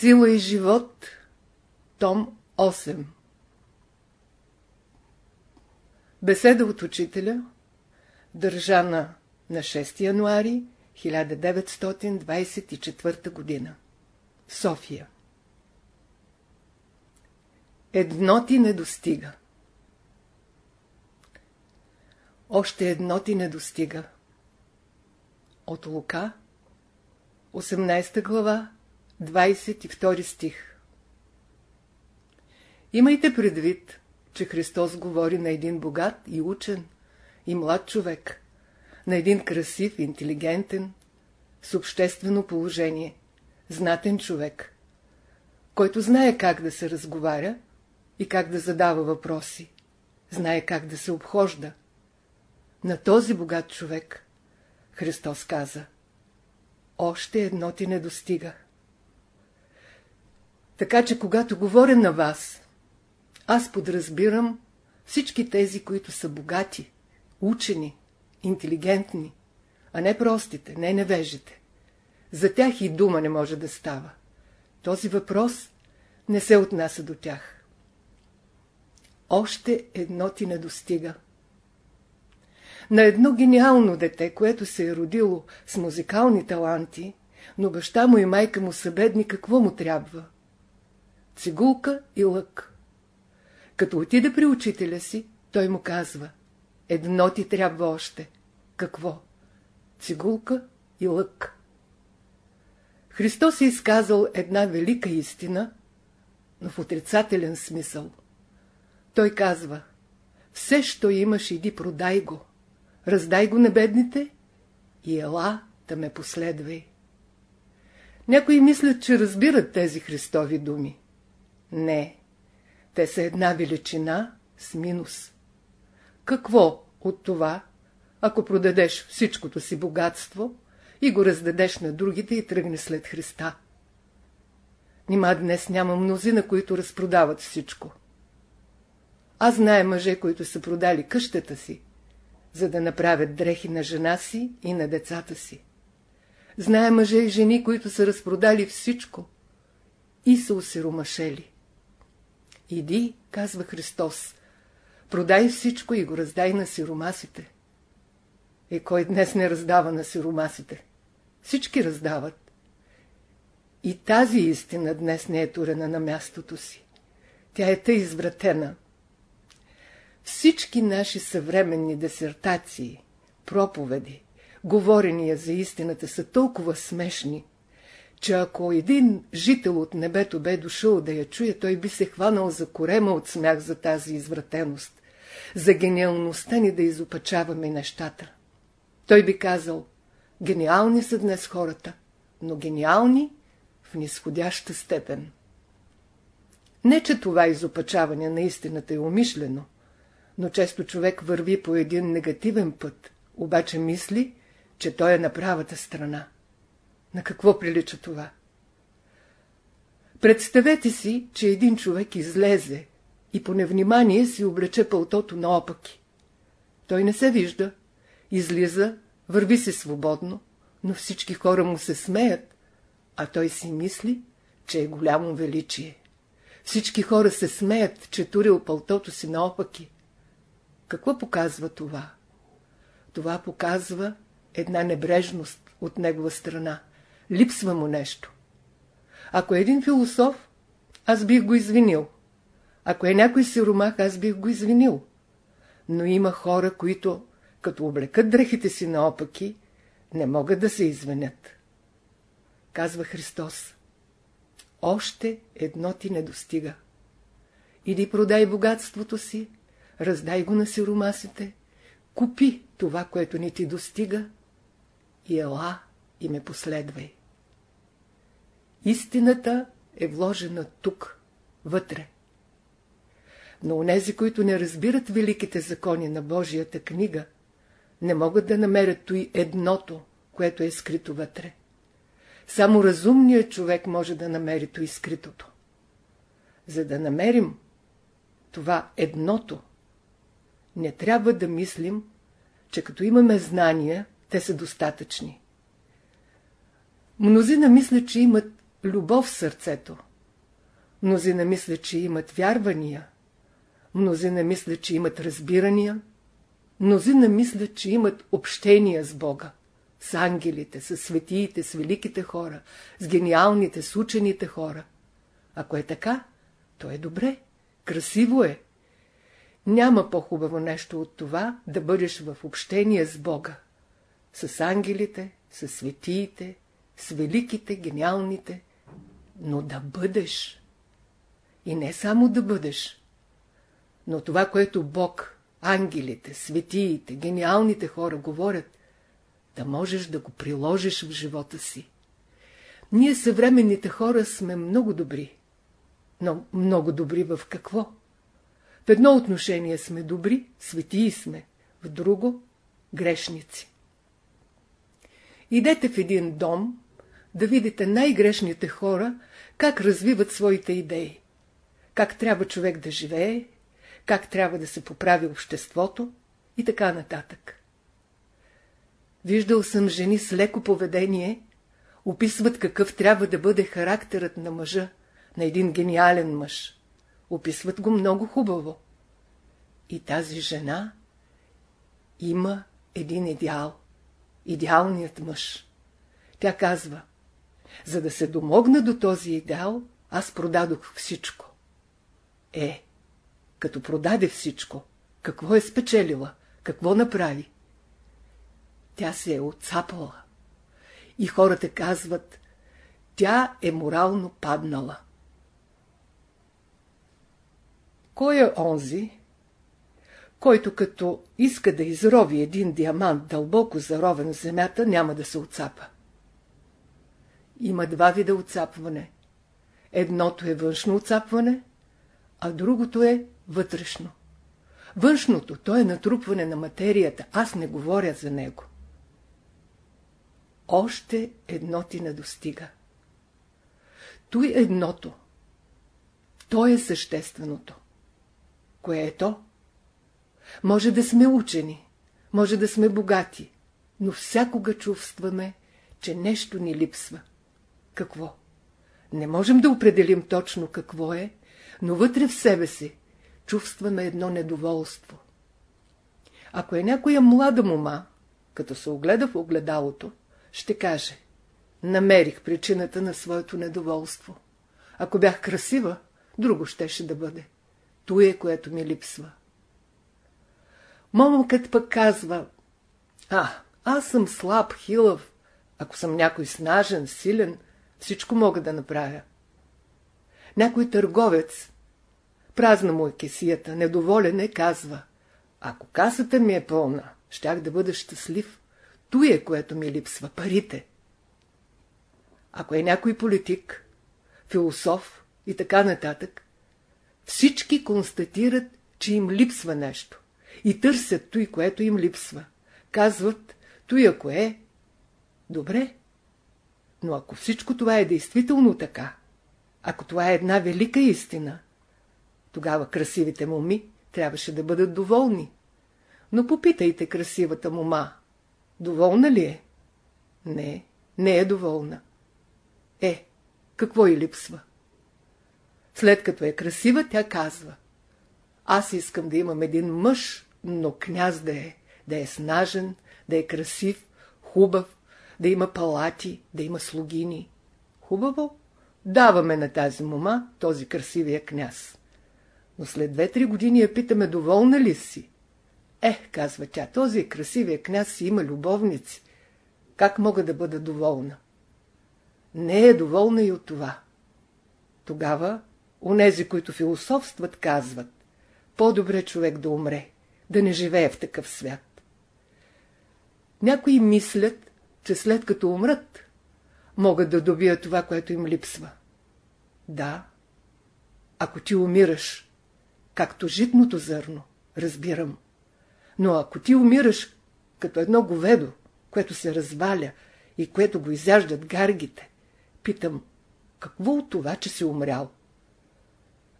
Сила и живот, том 8 Беседа от учителя, държана на 6 януари 1924 година. София Едно ти не достига. Още едно ти не достига. От Лука, 18 глава, 22 стих. Имайте предвид, че Христос говори на един богат и учен и млад човек, на един красив, интелигентен, с обществено положение, знатен човек, който знае как да се разговаря и как да задава въпроси, знае как да се обхожда. На този богат човек Христос каза, още едно ти не достига. Така че, когато говоря на вас, аз подразбирам всички тези, които са богати, учени, интелигентни, а не простите, не невежите. За тях и дума не може да става. Този въпрос не се отнася до тях. Още едно ти не достига. На едно гениално дете, което се е родило с музикални таланти, но баща му и майка му са бедни, какво му трябва? Цигулка и лък. Като отиде при учителя си, той му казва, едно ти трябва още. Какво? Цигулка и лък. Христос е изказал една велика истина, но в отрицателен смисъл. Той казва, все, що имаш, иди продай го, раздай го на бедните и ела да ме последвай. Някои мислят, че разбират тези Христови думи. Не, те са една величина с минус. Какво от това, ако продадеш всичкото си богатство и го раздадеш на другите и тръгнеш след Христа? Нима днес няма мнозина, които разпродават всичко. Аз знае мъже, които са продали къщата си, за да направят дрехи на жена си и на децата си. Знае мъже и жени, които са разпродали всичко и са усиромашели. Иди, казва Христос, продай всичко и го раздай на сиромасите. Е, кой днес не раздава на сиромасите? Всички раздават. И тази истина днес не е турена на мястото си. Тя е тъй извратена. Всички наши съвременни десертации, проповеди, говорения за истината са толкова смешни, че ако един жител от небето бе дошъл да я чуе, той би се хванал за корема от смях за тази извратеност, за гениалността ни да изопачаваме нещата. Той би казал, гениални са днес хората, но гениални в нисходяща степен. Не, че това изопачаване на истината е умишлено, но често човек върви по един негативен път, обаче мисли, че той е на правата страна. На какво прилича това? Представете си, че един човек излезе и по невнимание си облече пълтото наопаки. Той не се вижда, излиза, върви се свободно, но всички хора му се смеят, а той си мисли, че е голямо величие. Всички хора се смеят, че турил пълтото си наопаки. Какво показва това? Това показва една небрежност от негова страна. Липсва му нещо. Ако е един философ, аз бих го извинил. Ако е някой сиромах, аз бих го извинил. Но има хора, които, като облекат дрехите си наопаки, не могат да се извинят. Казва Христос. Още едно ти не достига. Иди продай богатството си, раздай го на сиромасите, купи това, което не ти достига и ела и ме последвай. Истината е вложена тук, вътре. Но онези, които не разбират великите закони на Божията книга, не могат да намерят той едното, което е скрито вътре. Само разумният човек може да намери той скритото. За да намерим това едното, не трябва да мислим, че като имаме знания, те са достатъчни. Мнозина мислят, че имат любов в сърцето. Мнозина мислят, че имат вярвания. Мнозина мислят, че имат разбирания. Мнозина мислят, че имат общения с Бога. С ангелите, с светиите, с великите хора, с гениалните, с учените хора. Ако е така, то е добре, красиво е. Няма по-хубаво нещо от това да бъдеш в общение с Бога. С ангелите, с светиите, с великите, гениалните, но да бъдеш. И не само да бъдеш, но това, което Бог, ангелите, светиите, гениалните хора говорят, да можеш да го приложиш в живота си. Ние съвременните хора сме много добри. Но много добри в какво? В едно отношение сме добри, светии сме, в друго – грешници. Идете в един дом, да видите най-грешните хора, как развиват своите идеи. Как трябва човек да живее, как трябва да се поправи обществото и така нататък. Виждал съм жени с леко поведение, описват какъв трябва да бъде характерът на мъжа, на един гениален мъж. Описват го много хубаво. И тази жена има един идеал. Идеалният мъж. Тя казва, за да се домогна до този идеал, аз продадох всичко. Е, като продаде всичко, какво е спечелила? Какво направи? Тя се е отцапала. И хората казват, тя е морално паднала. Кой е онзи, който като иска да изрови един диамант дълбоко заровен в земята, няма да се отцапа? Има два вида отцапване. Едното е външно отцапване, а другото е вътрешно. Външното, то е натрупване на материята, аз не говоря за него. Още едно ти не достига. Той едното. То е същественото. Кое е то? Може да сме учени, може да сме богати, но всякога чувстваме, че нещо ни липсва. Какво? Не можем да определим точно какво е, но вътре в себе си чувстваме едно недоволство. Ако е някоя млада мома, като се огледа в огледалото, ще каже Намерих причината на своето недоволство. Ако бях красива, друго щеше да бъде. То е, което ми липсва. Момъкът пък казва А, аз съм слаб, хилав. Ако съм някой снажен, силен, всичко мога да направя. Някой търговец, празна му е кесията, недоволен е, казва, ако касата ми е пълна, щях да бъда щастлив. Той е, което ми липсва, парите. Ако е някой политик, философ и така нататък, всички констатират, че им липсва нещо и търсят той, което им липсва. Казват, той ако е, добре, но ако всичко това е действително така, ако това е една велика истина, тогава красивите моми трябваше да бъдат доволни. Но попитайте красивата мома, доволна ли е? Не, не е доволна. Е, какво и липсва? След като е красива, тя казва. Аз искам да имам един мъж, но княз да е, да е снажен, да е красив, хубав, да има палати, да има слугини. Хубаво, даваме на тази мома този красивия княз. Но след две-три години я питаме, доволна ли си? Ех, казва тя, този красивия княз си има любовници. Как мога да бъда доволна? Не е доволна и от това. Тогава, онези, които философстват, казват, по-добре човек да умре, да не живее в такъв свят. Някои мислят, че след като умрат, могат да добият това, което им липсва. Да, ако ти умираш, както житното зърно, разбирам. Но ако ти умираш като едно говедо, което се разваля и което го изяждат гаргите, питам, какво от това, че си умрял?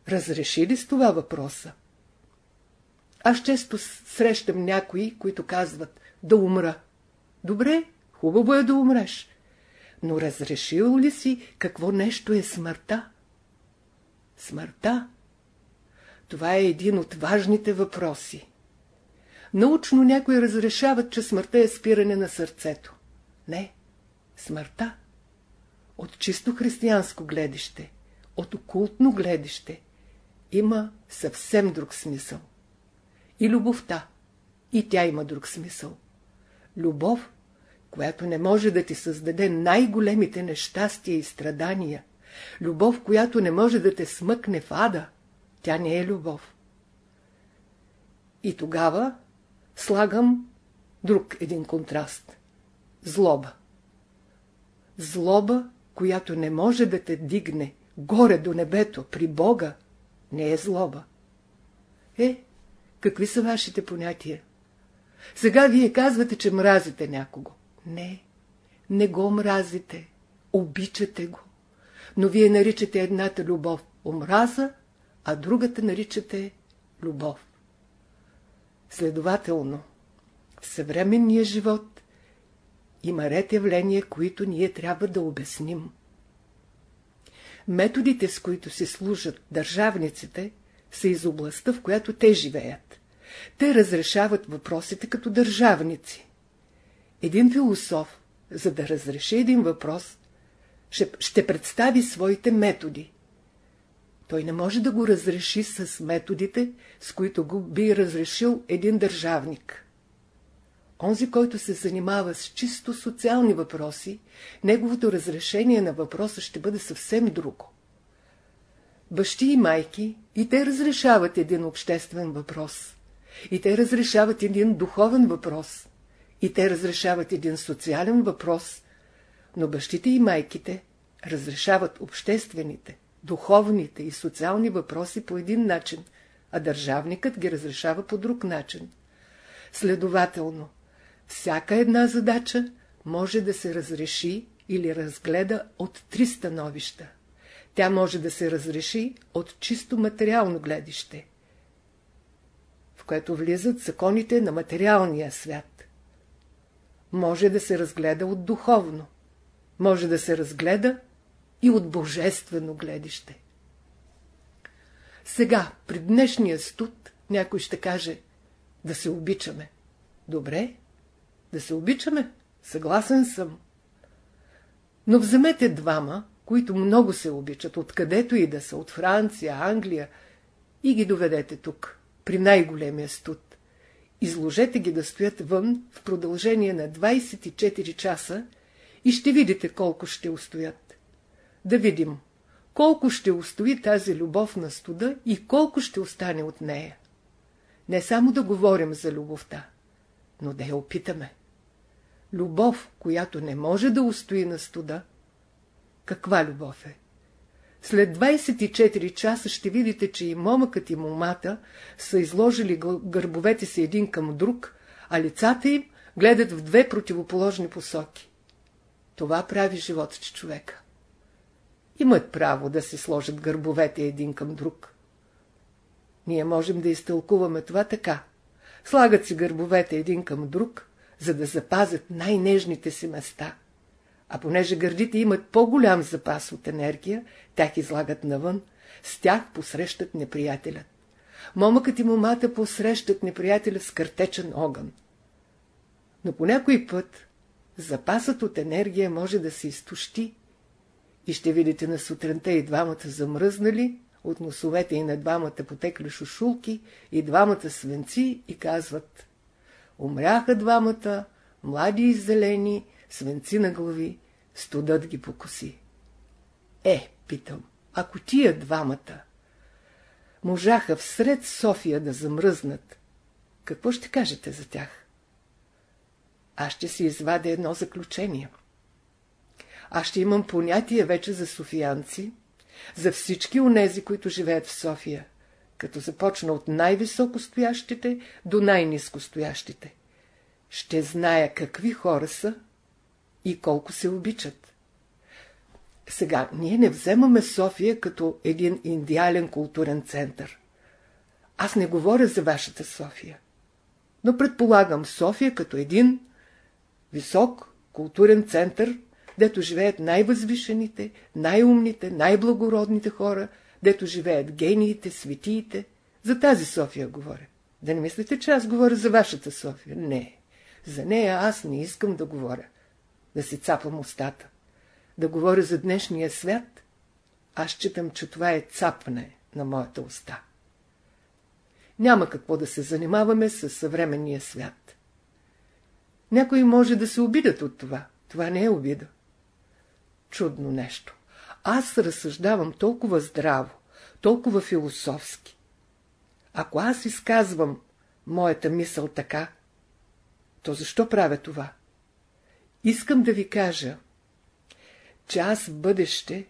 Разреши ли с това въпроса? Аз често срещам някои, които казват да умра. Добре, Хубаво е да умреш. но разрешил ли си какво нещо е смъртта? Смъртта? Това е един от важните въпроси. Научно някои разрешават, че смъртта е спиране на сърцето. Не, смъртта. От чисто християнско гледище, от окултно гледище, има съвсем друг смисъл. И любовта, и тя има друг смисъл. Любов, която не може да ти създаде най-големите нещастия и страдания. Любов, която не може да те смъкне в ада. Тя не е любов. И тогава слагам друг един контраст. Злоба. Злоба, която не може да те дигне горе до небето, при Бога, не е злоба. Е, какви са вашите понятия? Сега вие казвате, че мразите някого. Не, не го мразите. Обичате го. Но вие наричате едната любов омраза, а другата наричате любов. Следователно, в съвременния живот има ред явления, които ние трябва да обясним. Методите, с които се служат държавниците, са из областта, в която те живеят. Те разрешават въпросите като държавници. Един философ, за да разреши един въпрос, ще, ще представи своите методи. Той не може да го разреши с методите, с които го би разрешил един държавник. Онзи, който се занимава с чисто социални въпроси, неговото разрешение на въпроса ще бъде съвсем друго. Бащи и майки, и те разрешават един обществен въпрос. И те разрешават един духовен въпрос. И те разрешават един социален въпрос. Но бащите и майките разрешават обществените, духовните и социални въпроси по един начин, а държавникът ги разрешава по друг начин. Следователно, всяка една задача може да се разреши или разгледа от три становища. Тя може да се разреши от чисто материално гледище, в което влизат законите на материалния свят. Може да се разгледа от духовно, може да се разгледа и от божествено гледище. Сега, при днешния студ, някой ще каже да се обичаме. Добре, да се обичаме, съгласен съм. Но вземете двама, които много се обичат, откъдето и да са, от Франция, Англия, и ги доведете тук, при най-големия студ. Изложете ги да стоят вън в продължение на 24 часа и ще видите колко ще устоят. Да видим, колко ще устои тази любов на студа и колко ще остане от нея. Не само да говорим за любовта, но да я опитаме. Любов, която не може да устои на студа, каква любов е? След 24 часа ще видите, че и момъкът и момата са изложили гърбовете си един към друг, а лицата им гледат в две противоположни посоки. Това прави живота че човека. Имат право да се сложат гърбовете един към друг. Ние можем да изтълкуваме това така. Слагат си гърбовете един към друг, за да запазят най-нежните си места – а понеже гърдите имат по-голям запас от енергия, тях излагат навън, с тях посрещат неприятелят. Момъкът и момата посрещат неприятеля с картечен огън. Но по някой път запасът от енергия може да се изтощи и ще видите на сутринта и двамата замръзнали, от носовете и на двамата потекли шушулки и двамата свенци и казват Умряха двамата, млади и зелени, свенци на глави, студът ги покоси. Е, питам, ако тия двамата можаха всред София да замръзнат, какво ще кажете за тях? Аз ще си извадя едно заключение. Аз ще имам понятие вече за софиянци, за всички онези, които живеят в София, като започна от най-високо стоящите до най-низко стоящите. Ще зная какви хора са и колко се обичат. Сега, ние не вземаме София като един идеален културен център. Аз не говоря за вашата София, но предполагам София като един висок културен център, дето живеят най-възвишените, най-умните, най-благородните хора, дето живеят гениите, светиите. За тази София говоря. Да не мислите, че аз говоря за вашата София. Не. За нея аз не искам да говоря. Да си цапам устата. Да говоря за днешния свят. Аз считам, че това е цапане на моята уста. Няма какво да се занимаваме с съвременния свят. Някои може да се обидят от това. Това не е обида. Чудно нещо. Аз разсъждавам толкова здраво, толкова философски. Ако аз изказвам моята мисъл така, то защо правя това? Искам да ви кажа, че аз в бъдеще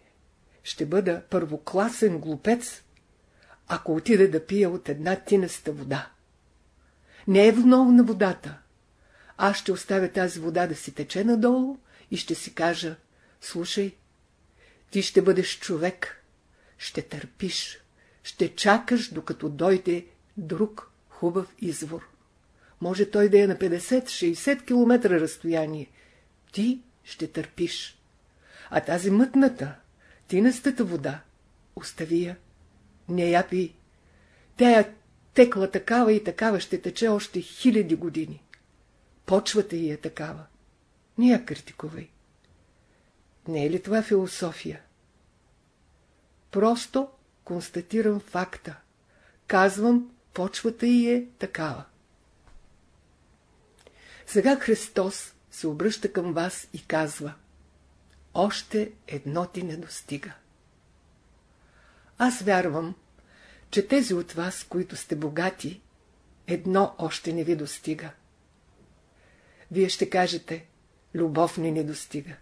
ще бъда първокласен глупец, ако отида да пия от една тинеста вода. Не е виновна водата. Аз ще оставя тази вода да си тече надолу и ще си кажа, слушай, ти ще бъдеш човек, ще търпиш, ще чакаш, докато дойде друг хубав извор. Може той да е на 50-60 км разстояние. Ти ще търпиш. А тази мътната, тинестата вода, остави я. Не я пи. Тя е текла такава и такава ще тече още хиляди години. Почвата й е такава. Не я критикувай. Не е ли това философия? Просто констатирам факта. Казвам, почвата й е такава. Сега Христос се обръща към вас и казва Още едно ти не достига. Аз вярвам, че тези от вас, които сте богати, едно още не ви достига. Вие ще кажете, любов не ни достига.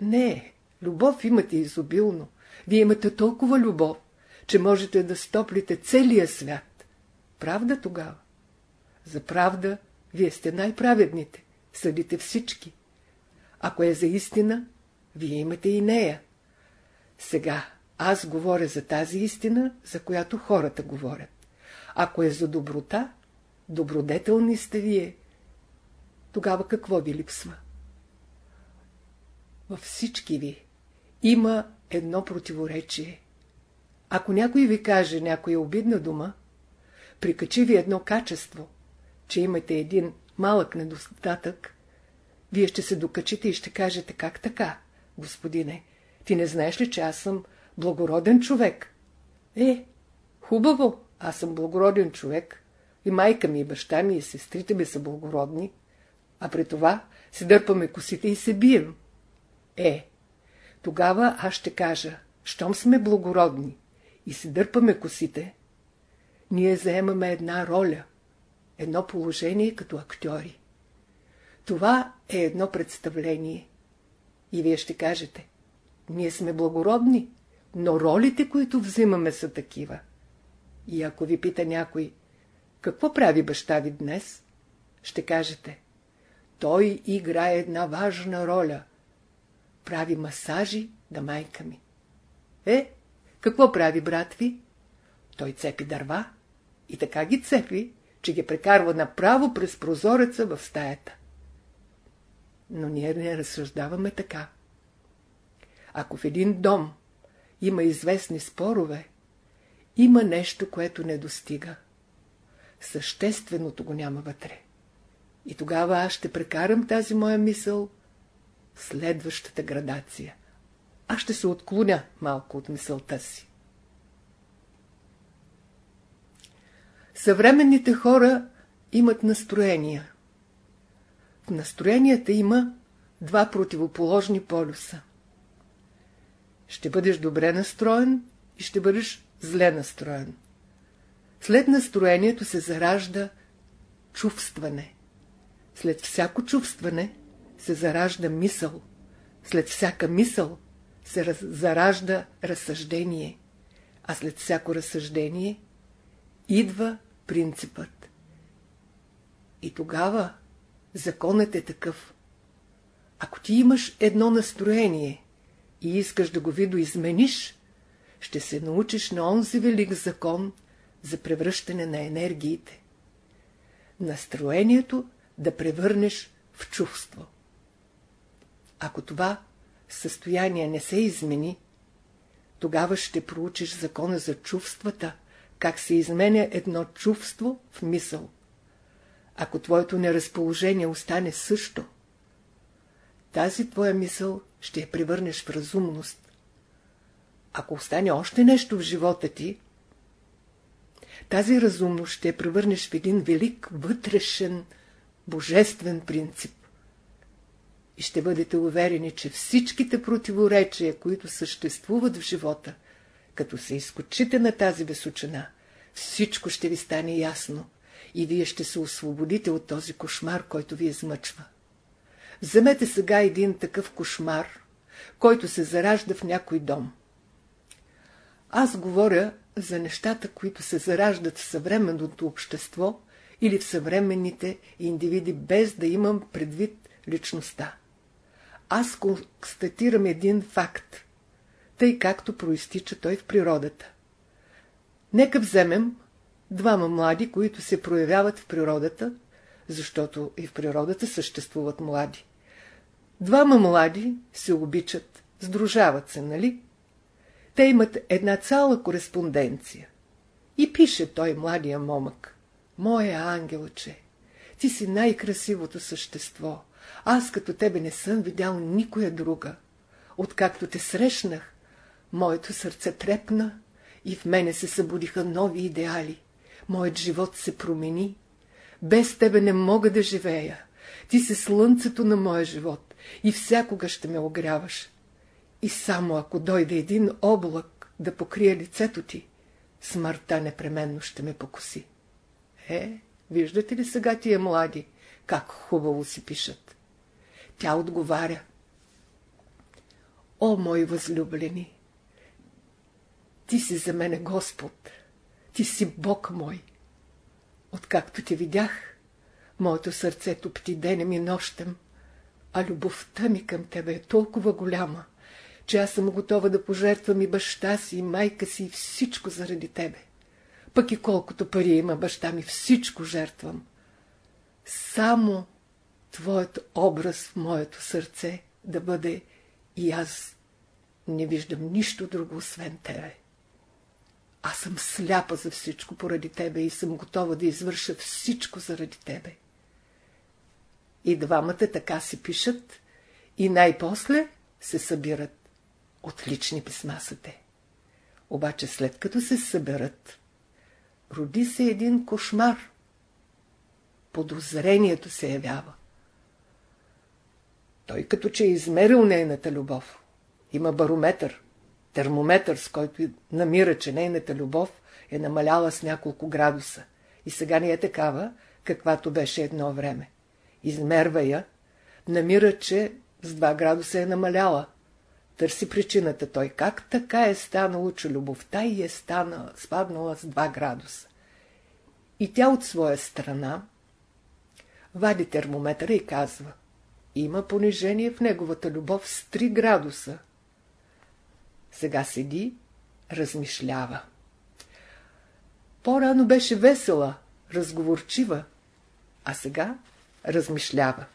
Не, любов имате изобилно. Вие имате толкова любов, че можете да стоплите целия свят. Правда тогава? За правда, вие сте най-праведните. Съдите всички. Ако е за истина, вие имате и нея. Сега, аз говоря за тази истина, за която хората говорят. Ако е за доброта, добродетелни сте вие. Тогава какво ви липсва? Във всички ви има едно противоречие. Ако някой ви каже някоя обидна дума, прикачи ви едно качество, че имате един малък недостатък, вие ще се докачите и ще кажете как така, господине, ти не знаеш ли, че аз съм благороден човек? Е, хубаво, аз съм благороден човек. И майка ми, и баща ми, и сестрите ми са благородни. А при това се дърпаме косите и се бием. Е, тогава аз ще кажа, щом сме благородни и се дърпаме косите, ние заемаме една роля, едно положение като актьори. Това е едно представление. И вие ще кажете, ние сме благородни, но ролите, които взимаме, са такива. И ако ви пита някой, какво прави баща ви днес, ще кажете, той играе една важна роля – прави масажи да майка ми. Е, какво прави брат ви? Той цепи дърва и така ги цепи, че ги прекарва направо през прозореца в стаята. Но ние не разсъждаваме така. Ако в един дом има известни спорове, има нещо, което не достига. Същественото го няма вътре. И тогава аз ще прекарам тази моя мисъл следващата градация. Аз ще се отклоня малко от мисълта си. Съвременните хора имат настроения. В настроенията има два противоположни полюса. Ще бъдеш добре настроен и ще бъдеш зле настроен. След настроението се заражда чувстване. След всяко чувстване се заражда мисъл. След всяка мисъл се раз... заражда разсъждение. А след всяко разсъждение идва принципът. И тогава законът е такъв. Ако ти имаш едно настроение и искаш да го видоизмениш, ще се научиш на онзи велик закон за превръщане на енергиите. Настроението да превърнеш в чувство. Ако това състояние не се измени, тогава ще проучиш закона за чувствата, как се изменя едно чувство в мисъл. Ако твоето неразположение остане също, тази твоя мисъл ще я превърнеш в разумност. Ако остане още нещо в живота ти, тази разумност ще я превърнеш в един велик вътрешен, божествен принцип. И ще бъдете уверени, че всичките противоречия, които съществуват в живота, като се изкочите на тази височина, всичко ще ви стане ясно и вие ще се освободите от този кошмар, който ви измъчва. Вземете сега един такъв кошмар, който се заражда в някой дом. Аз говоря за нещата, които се зараждат в съвременното общество или в съвременните индивиди, без да имам предвид личността. Аз констатирам един факт, тъй както проистича той в природата. Нека вземем двама млади, които се проявяват в природата, защото и в природата съществуват млади. Двама млади се обичат, сдружават се, нали? Те имат една цяла кореспонденция. И пише той младия момък. Моя ангелче, ти си най-красивото същество. Аз като тебе не съм видял никоя друга. Откакто те срещнах, моето сърце трепна и в мене се събудиха нови идеали. Моят живот се промени. Без тебе не мога да живея. Ти си слънцето на моя живот и всякога ще ме огряваш. И само ако дойде един облак да покрие лицето ти, смъртта непременно ще ме покуси. Е, виждате ли сега тия млади, как хубаво си пишат? Тя отговаря. О, мои възлюблени! Ти си за мене Господ, ти си Бог мой. Откакто те видях, моето сърце топти денем и нощем, а любовта ми към тебе е толкова голяма, че аз съм готова да пожертвам и баща си, и майка си, и всичко заради тебе. Пък и колкото пари има баща ми, всичко жертвам. Само твоят образ в моето сърце да бъде и аз не виждам нищо друго, освен тебе. Аз съм сляпа за всичко поради тебе и съм готова да извърша всичко заради тебе. И двамата така си пишат и най-после се събират. Отлични писма са те. Обаче след като се съберат, роди се един кошмар. Подозрението се явява. Той като че е измерил нейната любов. Има барометър, термометър, с който намира, че нейната любов е намаляла с няколко градуса. И сега не е такава, каквато беше едно време. Измерва я, намира, че с 2 градуса е намаляла. Търси причината той. Как така е станало, че любовта й е стана, спаднала с 2 градуса? И тя от своя страна вади термометъра и казва Има понижение в неговата любов с 3 градуса. Сега седи, размишлява. По-рано беше весела, разговорчива, а сега размишлява.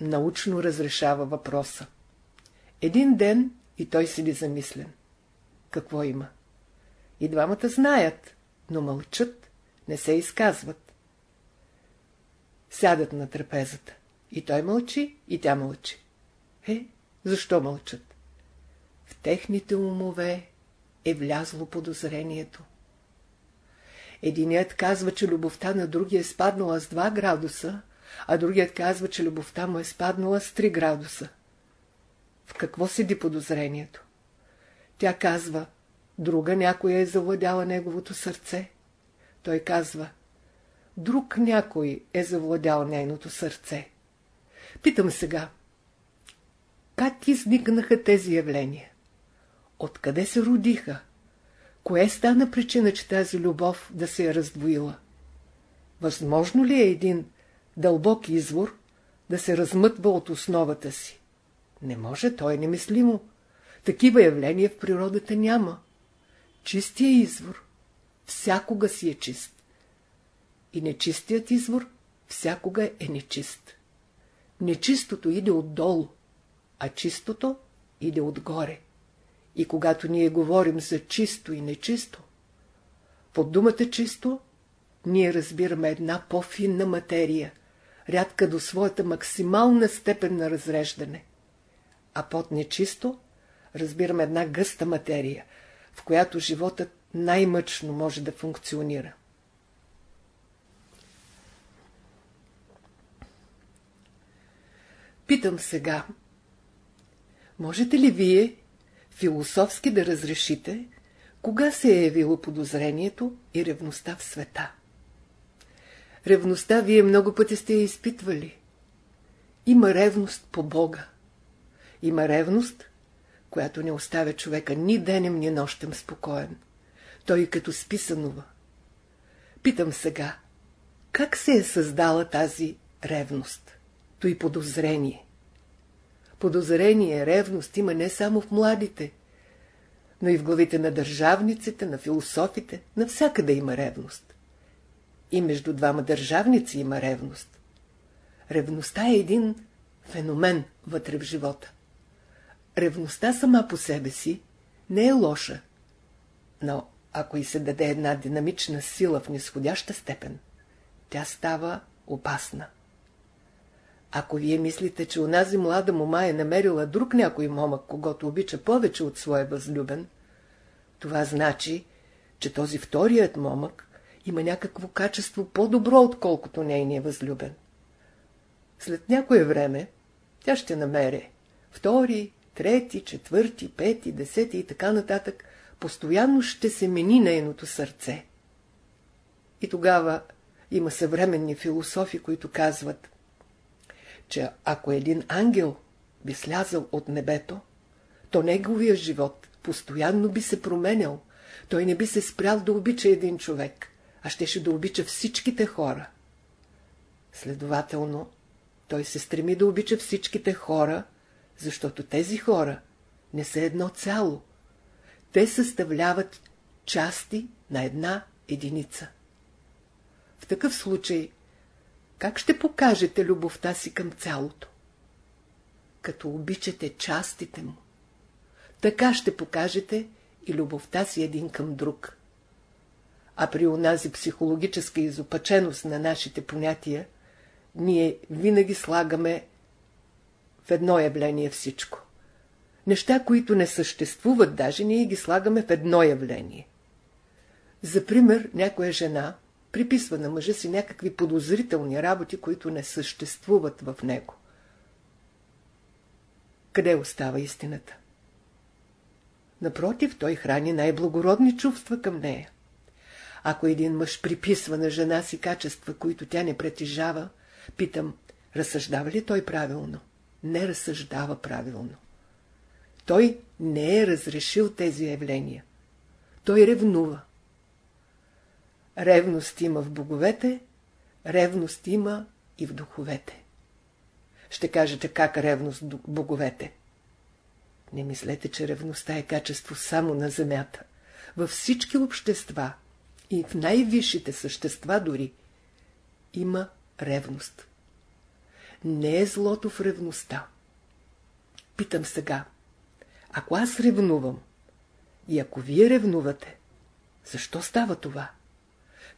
Научно разрешава въпроса. Един ден и той седи замислен. Какво има? И двамата знаят, но мълчат, не се изказват. Сядат на трапезата. И той мълчи, и тя мълчи. Е, защо мълчат? В техните умове е влязло подозрението. Единият казва, че любовта на другия е спаднала с 2 градуса, а другият казва, че любовта му е спаднала с 3 градуса. В какво седи подозрението? Тя казва, друга някоя е завладяла неговото сърце. Той казва, друг някой е завладял нейното сърце. Питам сега, как изникнаха тези явления? Откъде се родиха? Кое стана причина, че тази любов да се е раздвоила? Възможно ли е един дълбок извор да се размътва от основата си? Не може, то е немислимо. Такива явления в природата няма. Чистия извор всякога си е чист. И нечистият извор всякога е нечист. Нечистото иде отдолу, а чистото иде отгоре. И когато ние говорим за чисто и нечисто, под думата чисто ние разбираме една по-финна материя, рядка до своята максимална степен на разреждане. А под нечисто разбираме една гъста материя, в която животът най-мъчно може да функционира. Питам сега, можете ли вие философски да разрешите, кога се е явило подозрението и ревността в света? Ревността вие много пъти сте я изпитвали. Има ревност по Бога. Има ревност, която не оставя човека ни денем, ни нощем спокоен. Той като спи сънува. Питам сега, как се е създала тази ревност? то и подозрение. Подозрение, ревност има не само в младите, но и в главите на държавниците, на философите, навсякъде има ревност. И между двама държавници има ревност. Ревността е един феномен вътре в живота. Ревността сама по себе си не е лоша, но ако и се даде една динамична сила в нисходяща степен, тя става опасна. Ако вие мислите, че онази млада мома е намерила друг някой момък, когато обича повече от своя възлюбен, това значи, че този вторият момък има някакво качество по-добро, отколкото нейния възлюбен. След някое време тя ще намери втори, трети, четвърти, пети, десети и така нататък, постоянно ще се мени нейното сърце. И тогава има съвременни философи, които казват, че ако един ангел би слязал от небето, то неговия живот постоянно би се променял. Той не би се спрял да обича един човек, а щеше да обича всичките хора. Следователно, той се стреми да обича всичките хора, защото тези хора не са едно цяло. Те съставляват части на една единица. В такъв случай как ще покажете любовта си към цялото? Като обичате частите му. Така ще покажете и любовта си един към друг. А при онази психологическа изопаченост на нашите понятия, ние винаги слагаме в едно явление всичко. Неща, които не съществуват, даже ние ги слагаме в едно явление. За пример, някоя жена приписва на мъжа си някакви подозрителни работи, които не съществуват в него. Къде остава истината? Напротив, той храни най-благородни чувства към нея. Ако един мъж приписва на жена си качества, които тя не притежава, питам, разсъждава ли той правилно? Не разсъждава правилно. Той не е разрешил тези явления. Той ревнува. Ревност има в боговете, ревност има и в духовете. Ще кажете как ревност в боговете. Не мислете, че ревността е качество само на земята. Във всички общества и в най-висшите същества дори има ревност. Не е злото в ревността. Питам сега, ако аз ревнувам и ако вие ревнувате, защо става това?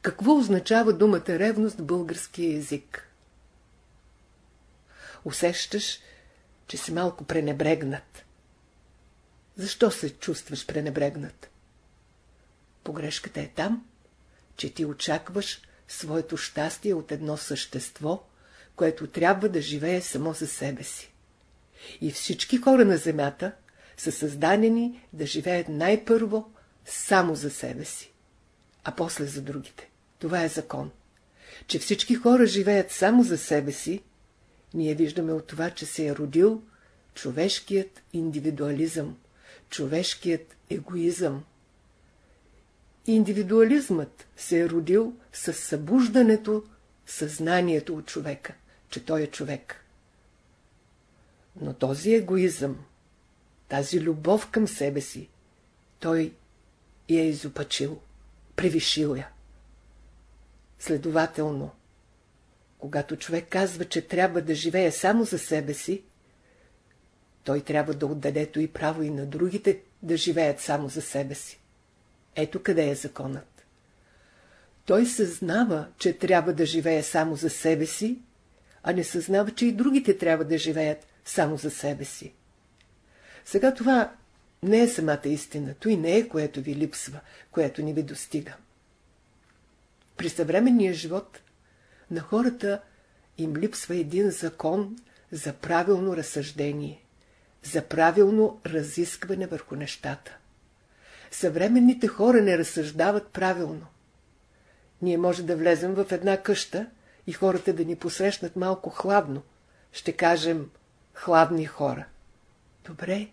Какво означава думата ревност в българския език? Усещаш, че си малко пренебрегнат. Защо се чувстваш пренебрегнат? Погрешката е там, че ти очакваш своето щастие от едно същество, което трябва да живее само за себе си. И всички хора на земята са създадени да живеят най-първо само за себе си, а после за другите. Това е закон. Че всички хора живеят само за себе си, ние виждаме от това, че се е родил човешкият индивидуализъм, човешкият егоизъм. Индивидуализмът се е родил с събуждането, съзнанието от човека, че той е човек. Но този егоизъм, тази любов към себе си, той я е изопачил, превишил я. Следователно, когато човек казва, че трябва да живее само за себе си, той трябва да отдаде и право и на другите да живеят само за себе си. Ето къде е законът. Той съзнава, че трябва да живее само за себе си, а не съзнава, че и другите трябва да живеят само за себе си. Сега това не е самата истина, той не е което ви липсва, което ни ви достига. При съвременния живот на хората им липсва един закон за правилно разсъждение, за правилно разискване върху нещата. Съвременните хора не разсъждават правилно. Ние може да влезем в една къща и хората да ни посрещнат малко хладно. Ще кажем хладни хора. Добре,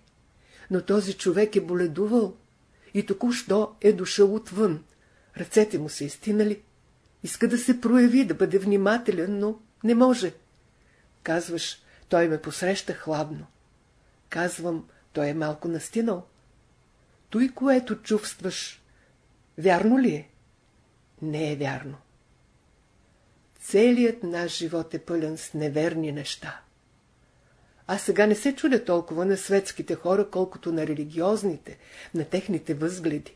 но този човек е боледувал и току-що е дошъл отвън. Ръцете му са изтинали. Иска да се прояви, да бъде внимателен, но не може. Казваш, той ме посреща хладно. Казвам, той е малко настинал. Той, което чувстваш, вярно ли е? Не е вярно. Целият наш живот е пълен с неверни неща. А сега не се чудя толкова на светските хора, колкото на религиозните, на техните възгледи.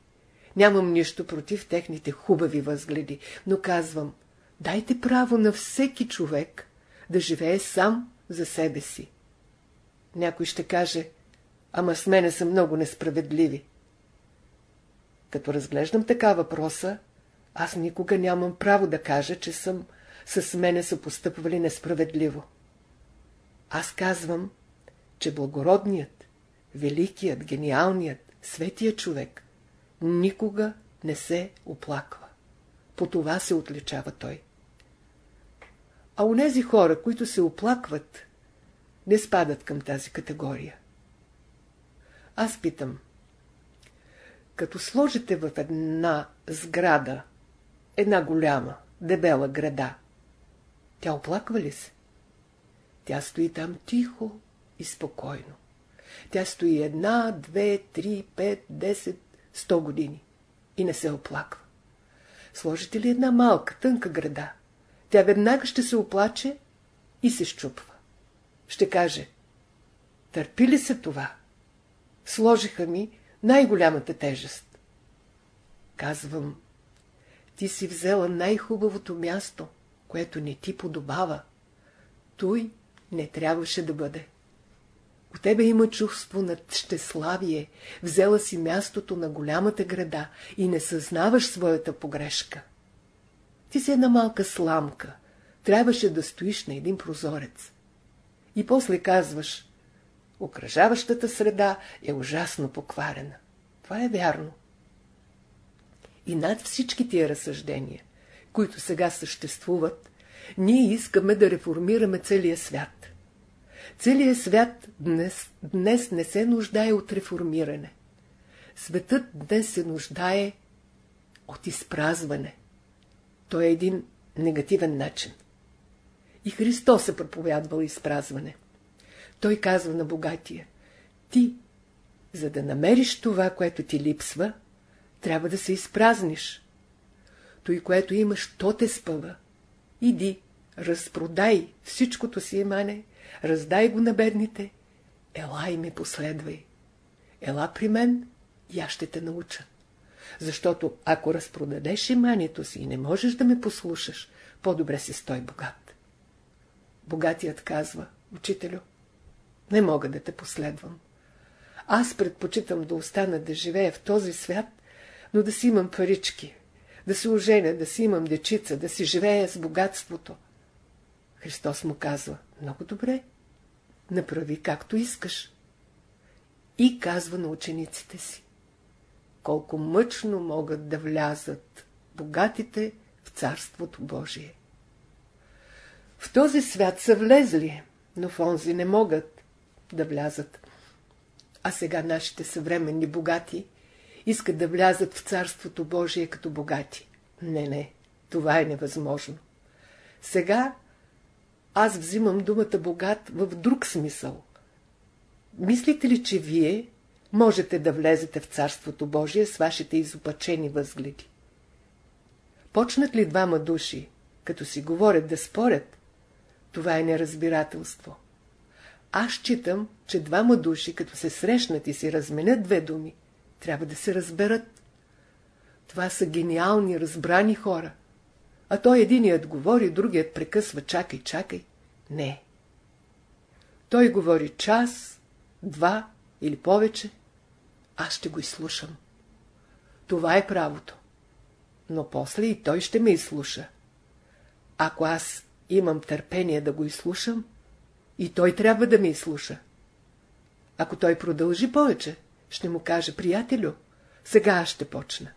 Нямам нищо против техните хубави възгледи, но казвам, дайте право на всеки човек да живее сам за себе си. Някой ще каже, ама с мене са много несправедливи. Като разглеждам така въпроса, аз никога нямам право да кажа, че съм с мене са постъпвали несправедливо. Аз казвам, че благородният, великият, гениалният, светият човек никога не се оплаква. По това се отличава той. А нези хора, които се оплакват, не спадат към тази категория. Аз питам, като сложите в една сграда, една голяма, дебела града, тя оплаква ли се? Тя стои там тихо и спокойно. Тя стои една, две, три, пет, десет, сто години и не се оплаква. Сложите ли една малка, тънка града, тя веднага ще се оплаче и се щупва. Ще каже, търпи ли се това? Сложиха ми най-голямата тежест. Казвам, ти си взела най-хубавото място, което не ти подобава. Той не трябваше да бъде. У тебе има чувство на щеславие, взела си мястото на голямата града и не съзнаваш своята погрешка. Ти си една малка сламка, трябваше да стоиш на един прозорец. И после казваш, окръжаващата среда е ужасно покварена. Това е вярно. И над всички тия разсъждения, които сега съществуват, ние искаме да реформираме целия свят. Целият свят днес, днес не се нуждае от реформиране. Светът днес се нуждае от изпразване. Той е един негативен начин. И Христос е проповядвал изпразване. Той казва на богатия, ти, за да намериш това, което ти липсва, трябва да се изпразниш. Той, което имаш, то те спъва. Иди, разпродай всичкото си имане, раздай го на бедните, ела и ме последвай. Ела при мен и аз ще те науча. Защото ако разпродадеш иманието си и не можеш да ме послушаш, по-добре си стой богат. Богатият казва, учителю, не мога да те последвам. Аз предпочитам да остана да живея в този свят, но да си имам парички, да се оженя, да си имам дечица, да си живея с богатството. Христос му казва, много добре, направи както искаш. И казва на учениците си, колко мъчно могат да влязат богатите в Царството Божие. В този свят са влезли, но в онзи не могат да влязат. А сега нашите съвременни богати искат да влязат в Царството Божие като богати. Не, не, това е невъзможно. Сега аз взимам думата богат в друг смисъл. Мислите ли, че вие можете да влезете в Царството Божие с вашите изопачени възгледи? Почнат ли двама души, като си говорят да спорят, това е неразбирателство. Аз читам, че двама души, като се срещнат и си разменят две думи, трябва да се разберат. Това са гениални, разбрани хора. А той единият говори, другият прекъсва, чакай, чакай. Не. Той говори час, два или повече. Аз ще го изслушам. Това е правото. Но после и той ще ме изслуша. Ако аз имам търпение да го изслушам, и той трябва да ме изслуша. Ако той продължи повече, ще му каже, приятелю, сега аз ще почна.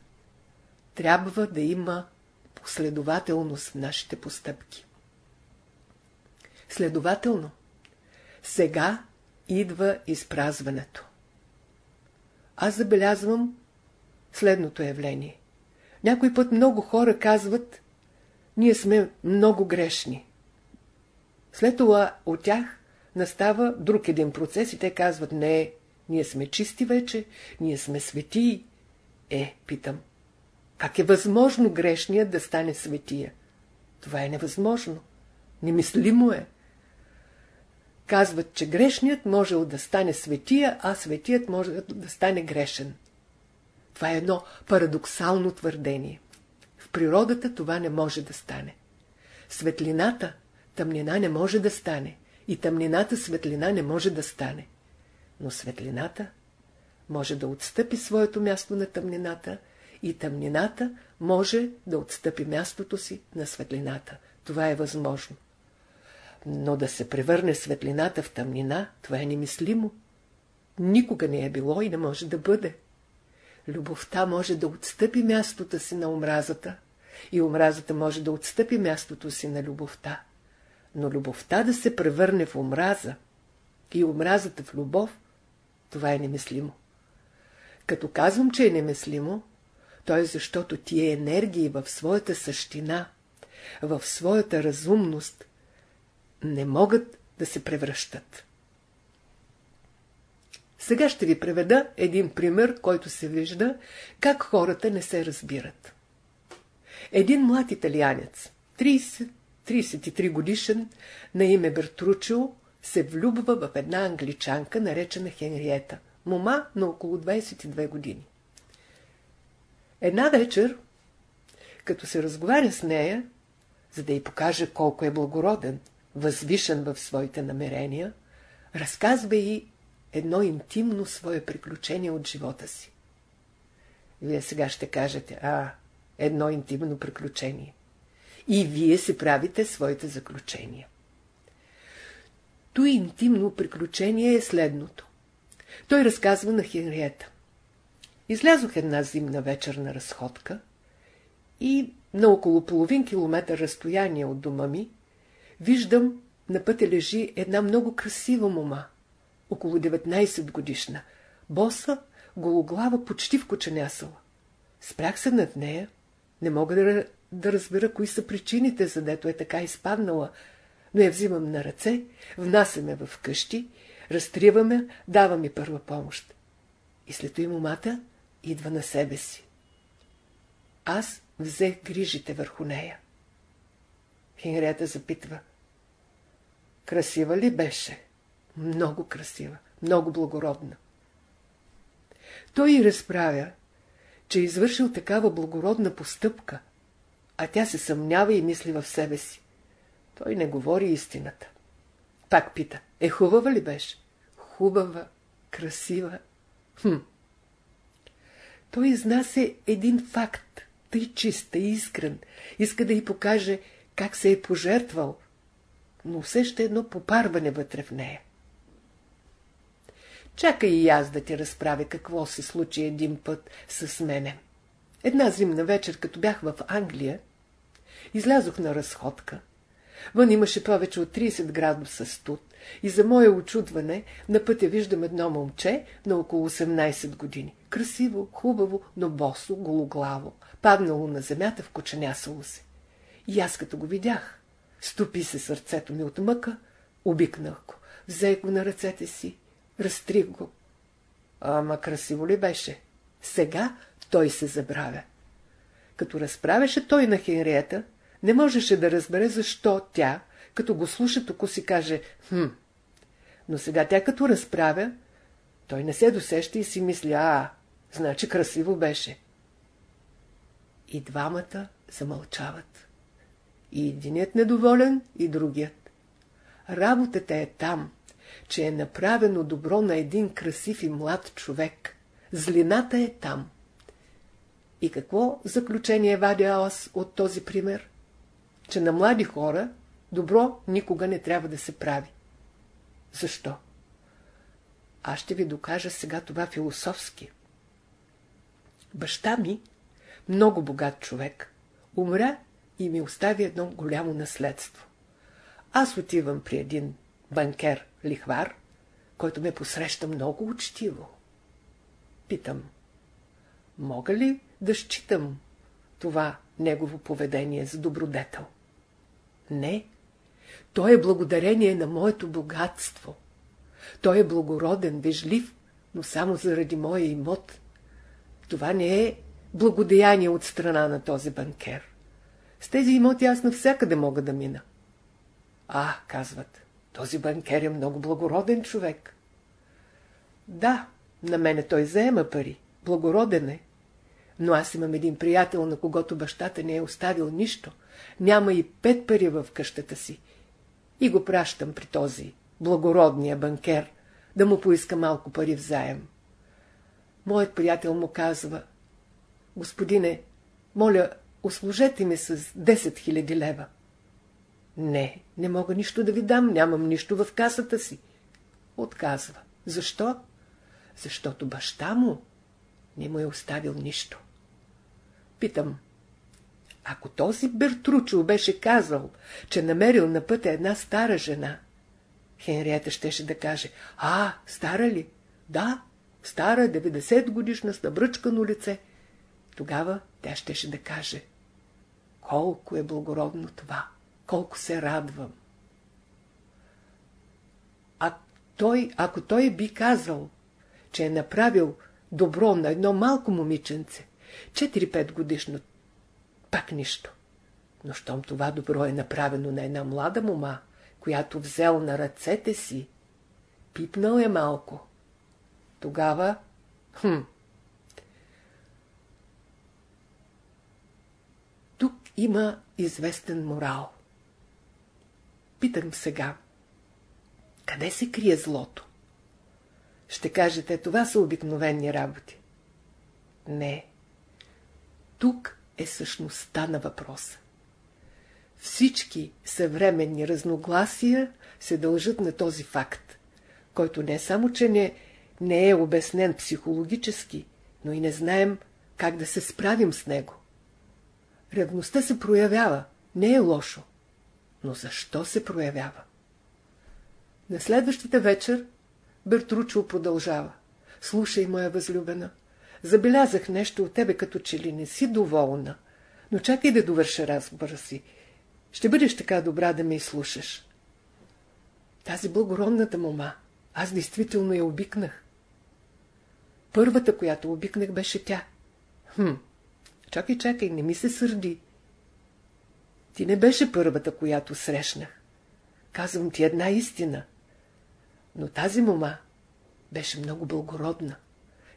Трябва да има последователност в нашите постъпки. Следователно, сега идва изпразването. Аз забелязвам следното явление. Някой път много хора казват, ние сме много грешни. След това от тях настава друг един процес и те казват, не, ние сме чисти вече, ние сме светии. Е, питам, как е възможно грешният да стане светия? Това е невъзможно. Немислимо е. Казват, че грешният може да стане светия, а светият може да стане грешен. Това е едно парадоксално твърдение. В природата това не може да стане. Светлината, тъмнина не може да стане. И тъмнината, светлина не може да стане. Но светлината може да отстъпи своето място на тъмнината и тъмнината може да отстъпи мястото си на светлината. Това е възможно. Но да се превърне светлината в тъмнина, това е немислимо. Никога не е било и не може да бъде. Любовта може да отстъпи мястото си на омразата и омразата може да отстъпи мястото си на любовта. Но любовта да се превърне в омраза и омразата в любов, това е немислимо. Като казвам, че е немислимо, то е защото тия енергии в своята същина, в своята разумност, не могат да се превръщат. Сега ще ви преведа един пример, който се вижда как хората не се разбират. Един млад италианец, 30, 33 годишен, на име Бертручо, се влюбва в една англичанка, наречена Хенриета, мома на около 22 години. Една вечер, като се разговаря с нея, за да й покаже колко е благороден, възвишен в своите намерения, разказва й едно интимно свое приключение от живота си. Вие сега ще кажете, а, едно интимно приключение. И вие си правите своите заключения. То интимно приключение е следното. Той разказва на Хенриета. Излязох една зимна вечерна разходка и на около половин километър разстояние от дома ми виждам на пътя лежи една много красива мома, около 19 годишна, боса, гологлава, почти в коченясала. Спрях се над нея, не мога да, да разбера кои са причините, за дето е така изпаднала, но я взимам на ръце, внасяме в къщи, разтриваме, даваме първа помощ. И след това момата идва на себе си. Аз взех грижите върху нея. Хенрията запитва. Красива ли беше? Много красива, много благородна. Той и разправя, че е извършил такава благородна постъпка, а тя се съмнява и мисли в себе си. Той не говори истината. Пак пита, е хубава ли беше? Хубава, красива. Хм. Той изнася един факт, тъй чист, тъй искрен. Иска да й покаже как се е пожертвал, но усеща едно попарване вътре в нея. Чакай и аз да ти разправя какво се случи един път с мене. Една зимна вечер, като бях в Англия, излязох на разходка. Вън имаше повече от 30 градуса студ и за мое очудване на пътя виждам едно момче на около 18 години. Красиво, хубаво, но босо, гологлаво, паднало на земята в коченясало се. И аз като го видях, стопи се сърцето ми от мъка, обикнах го, взех го на ръцете си, разтрих го. Ама красиво ли беше? Сега той се забравя. Като разправяше той на Хенриета, не можеше да разбере защо тя, като го слуша, току си каже «Хм, Но сега тя като разправя, той не се досеща и си мисля, а, значи красиво беше. И двамата замълчават. И единият недоволен, и другият. Работата е там, че е направено добро на един красив и млад човек. Злината е там. И какво заключение вадя аз от този пример? Че на млади хора добро никога не трябва да се прави. Защо? Аз ще ви докажа сега това философски. Баща ми, много богат човек, умря и ми остави едно голямо наследство. Аз отивам при един банкер, лихвар, който ме посреща много учтиво. Питам, мога ли да считам това негово поведение за добродетел? Не. Той е благодарение на моето богатство. Той е благороден, вежлив, но само заради моя имот. Това не е благодеяние от страна на този банкер. С тези имоти аз навсякъде мога да мина. А, казват, този банкер е много благороден човек. Да, на мене той заема пари. Благороден е. Но аз имам един приятел, на когото бащата не е оставил нищо. Няма и пет пари в къщата си. И го пращам при този благородния банкер, да му поиска малко пари в заем. Моят приятел му казва, Господине, моля, услужете ми с 10 000 лева. Не, не мога нищо да ви дам, нямам нищо в касата си. Отказва. Защо? Защото баща му не му е оставил нищо. Питам, ако този Бертручо беше казал, че намерил на пътя една стара жена, Хенриета щеше да каже, а, стара ли? Да, стара, 90 годишна, с набръчкано лице. Тогава тя щеше да каже, колко е благородно това, колко се радвам. А той, ако той би казал, че е направил добро на едно малко момиченце, 4-5 годишно, пак нищо. Но щом това добро е направено на една млада мома, която взел на ръцете си, пипнал е малко. Тогава, хм, тук има известен морал. Питам сега, къде се крие злото? Ще кажете, това са обикновени работи. Не. Тук е същността на въпроса. Всички съвременни разногласия се дължат на този факт, който не само, че не, не е обяснен психологически, но и не знаем как да се справим с него. Ревността се проявява, не е лошо. Но защо се проявява? На следващата вечер Бертручо продължава. Слушай, моя възлюбена, забелязах нещо от тебе, като че ли не си доволна, но чакай да довърша разговора си ще бъдеш така добра да ме изслушаш. Тази благородната мома, аз действително я обикнах. Първата, която обикнах, беше тя. Хм, чакай, чакай, не ми се сърди. Ти не беше първата, която срещнах. Казвам ти една истина. Но тази мома беше много благородна.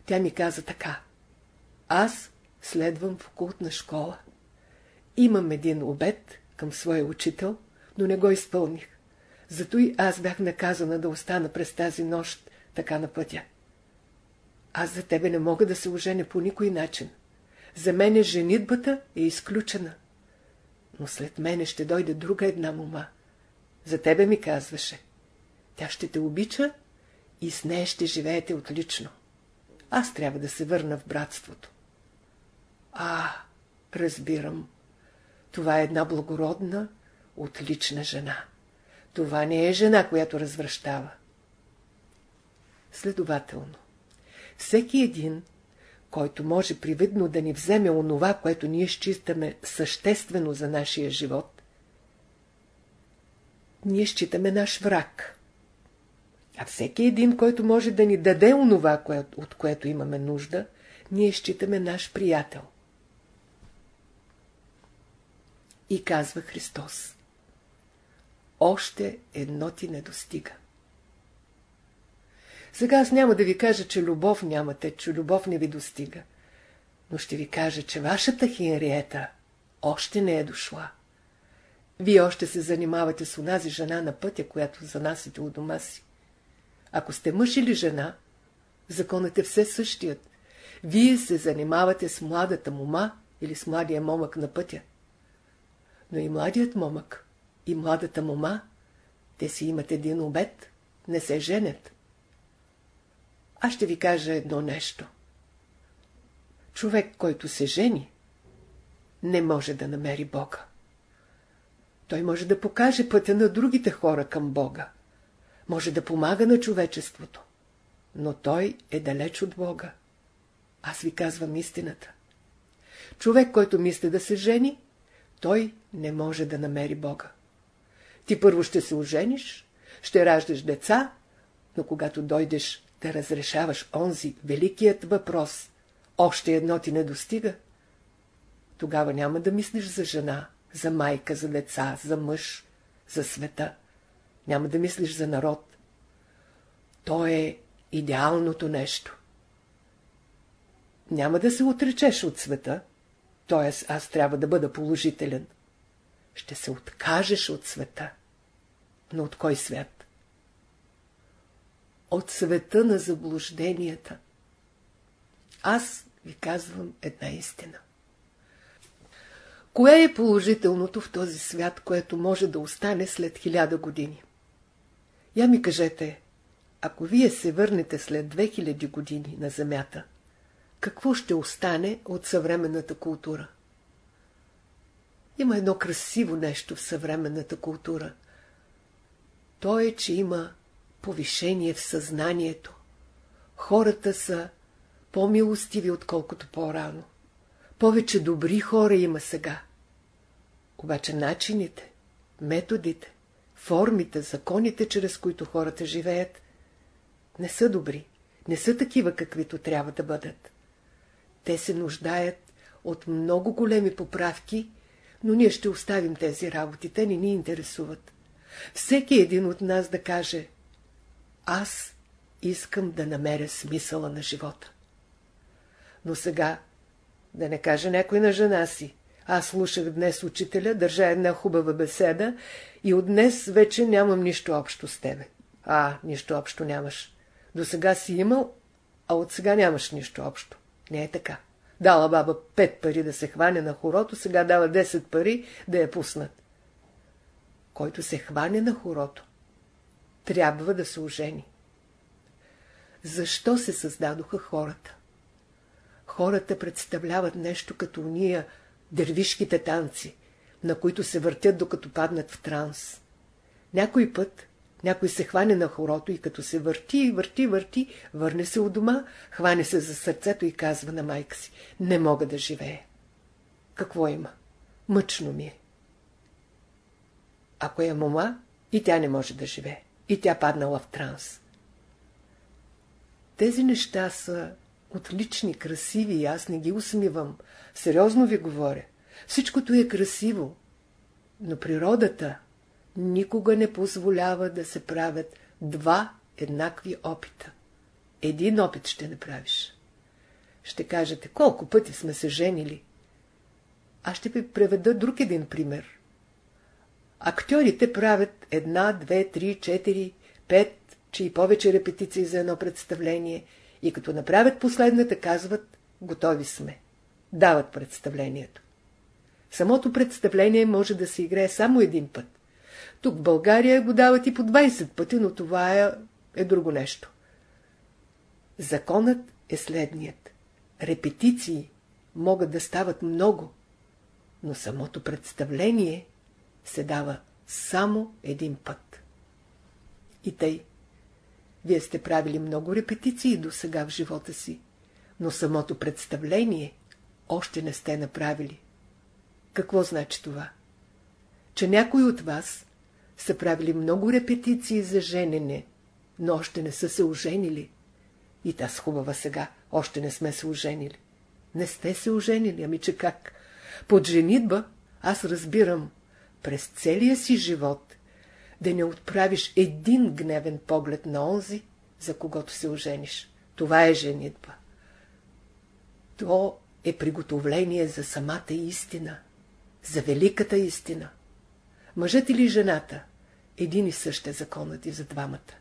Тя ми каза така. Аз следвам в окултна школа. Имам един обед, към своя учител, но не го изпълних. Зато и аз бях наказана да остана през тази нощ така на пътя. Аз за тебе не мога да се оженя по никой начин. За мене женитбата е изключена. Но след мене ще дойде друга една мома. За тебе ми казваше. Тя ще те обича и с нея ще живеете отлично. Аз трябва да се върна в братството. А, разбирам. Това е една благородна, отлична жена. Това не е жена, която развръщава. Следователно, всеки един, който може привидно да ни вземе онова, което ние считаме съществено за нашия живот, ние считаме наш враг. А всеки един, който може да ни даде онова, от което имаме нужда, ние считаме наш приятел. И казва Христос. Още едно ти не достига. Сега аз няма да ви кажа, че любов нямате, че любов не ви достига. Но ще ви кажа, че вашата Хенриета още не е дошла. Вие още се занимавате с онази жена на пътя, която занасите у дома си. Ако сте мъж или жена, законът е все същият. Вие се занимавате с младата мома или с младия момък на пътя. Но и младият момък, и младата мома, те си имат един обед, не се женят. Аз ще ви кажа едно нещо. Човек, който се жени, не може да намери Бога. Той може да покаже пътя на другите хора към Бога. Може да помага на човечеството. Но той е далеч от Бога. Аз ви казвам истината. Човек, който мисли да се жени, той не може да намери Бога. Ти първо ще се ожениш, ще раждаш деца, но когато дойдеш да разрешаваш онзи великият въпрос, още едно ти не достига, тогава няма да мислиш за жена, за майка, за деца, за мъж, за света. Няма да мислиш за народ. То е идеалното нещо. Няма да се отречеш от света, т.е. аз трябва да бъда положителен. Ще се откажеш от света. Но от кой свят? От света на заблужденията. Аз ви казвам една истина. Кое е положителното в този свят, което може да остане след хиляда години? Я ми кажете, ако вие се върнете след 2000 години на Земята, какво ще остане от съвременната култура? Има едно красиво нещо в съвременната култура. То е, че има повишение в съзнанието. Хората са по-милостиви, отколкото по-рано. Повече добри хора има сега. Обаче начините, методите, формите, законите, чрез които хората живеят, не са добри, не са такива, каквито трябва да бъдат. Те се нуждаят от много големи поправки, но ние ще оставим тези работи, те не ни интересуват. Всеки един от нас да каже, аз искам да намеря смисъла на живота. Но сега, да не каже някой на жена си, аз слушах днес учителя, държа една хубава беседа и от днес вече нямам нищо общо с тебе. А, нищо общо нямаш. До сега си имал, а от сега нямаш нищо общо. Не е така. Дала баба пет пари да се хване на хорото, сега дава 10 пари да я пуснат. Който се хване на хорото, трябва да се ожени. Защо се създадоха хората? Хората представляват нещо като уния дървишките танци, на които се въртят докато паднат в транс. Някой път някой се хване на хорото и като се върти, върти, върти, върне се от дома, хване се за сърцето и казва на майка си, не мога да живея. Какво има? Мъчно ми е. Ако е мома, и тя не може да живее. И тя паднала в транс. Тези неща са отлични, красиви и аз не ги усмивам. Сериозно ви говоря. Всичкото е красиво. Но природата никога не позволява да се правят два еднакви опита. Един опит ще направиш. Ще кажете, колко пъти сме се женили. Аз ще ви преведа друг един пример. Актьорите правят една, две, три, четири, пет, че и повече репетиции за едно представление и като направят последната, казват, готови сме. Дават представлението. Самото представление може да се играе само един път. Тук в България го дават и по 20 пъти, но това е, е друго нещо. Законът е следният. Репетиции могат да стават много, но самото представление се дава само един път. И тъй. Вие сте правили много репетиции до сега в живота си, но самото представление още не сте направили. Какво значи това? Че някой от вас са правили много репетиции за женене, но още не са се оженили. И таз хубава сега, още не сме се оженили. Не сте се оженили, ами че как? Под женитба аз разбирам през целия си живот да не отправиш един гневен поглед на онзи, за когото се ожениш. Това е женитба. То е приготовление за самата истина, за великата истина. Мъжът или жената, един и същ е законът и за двамата.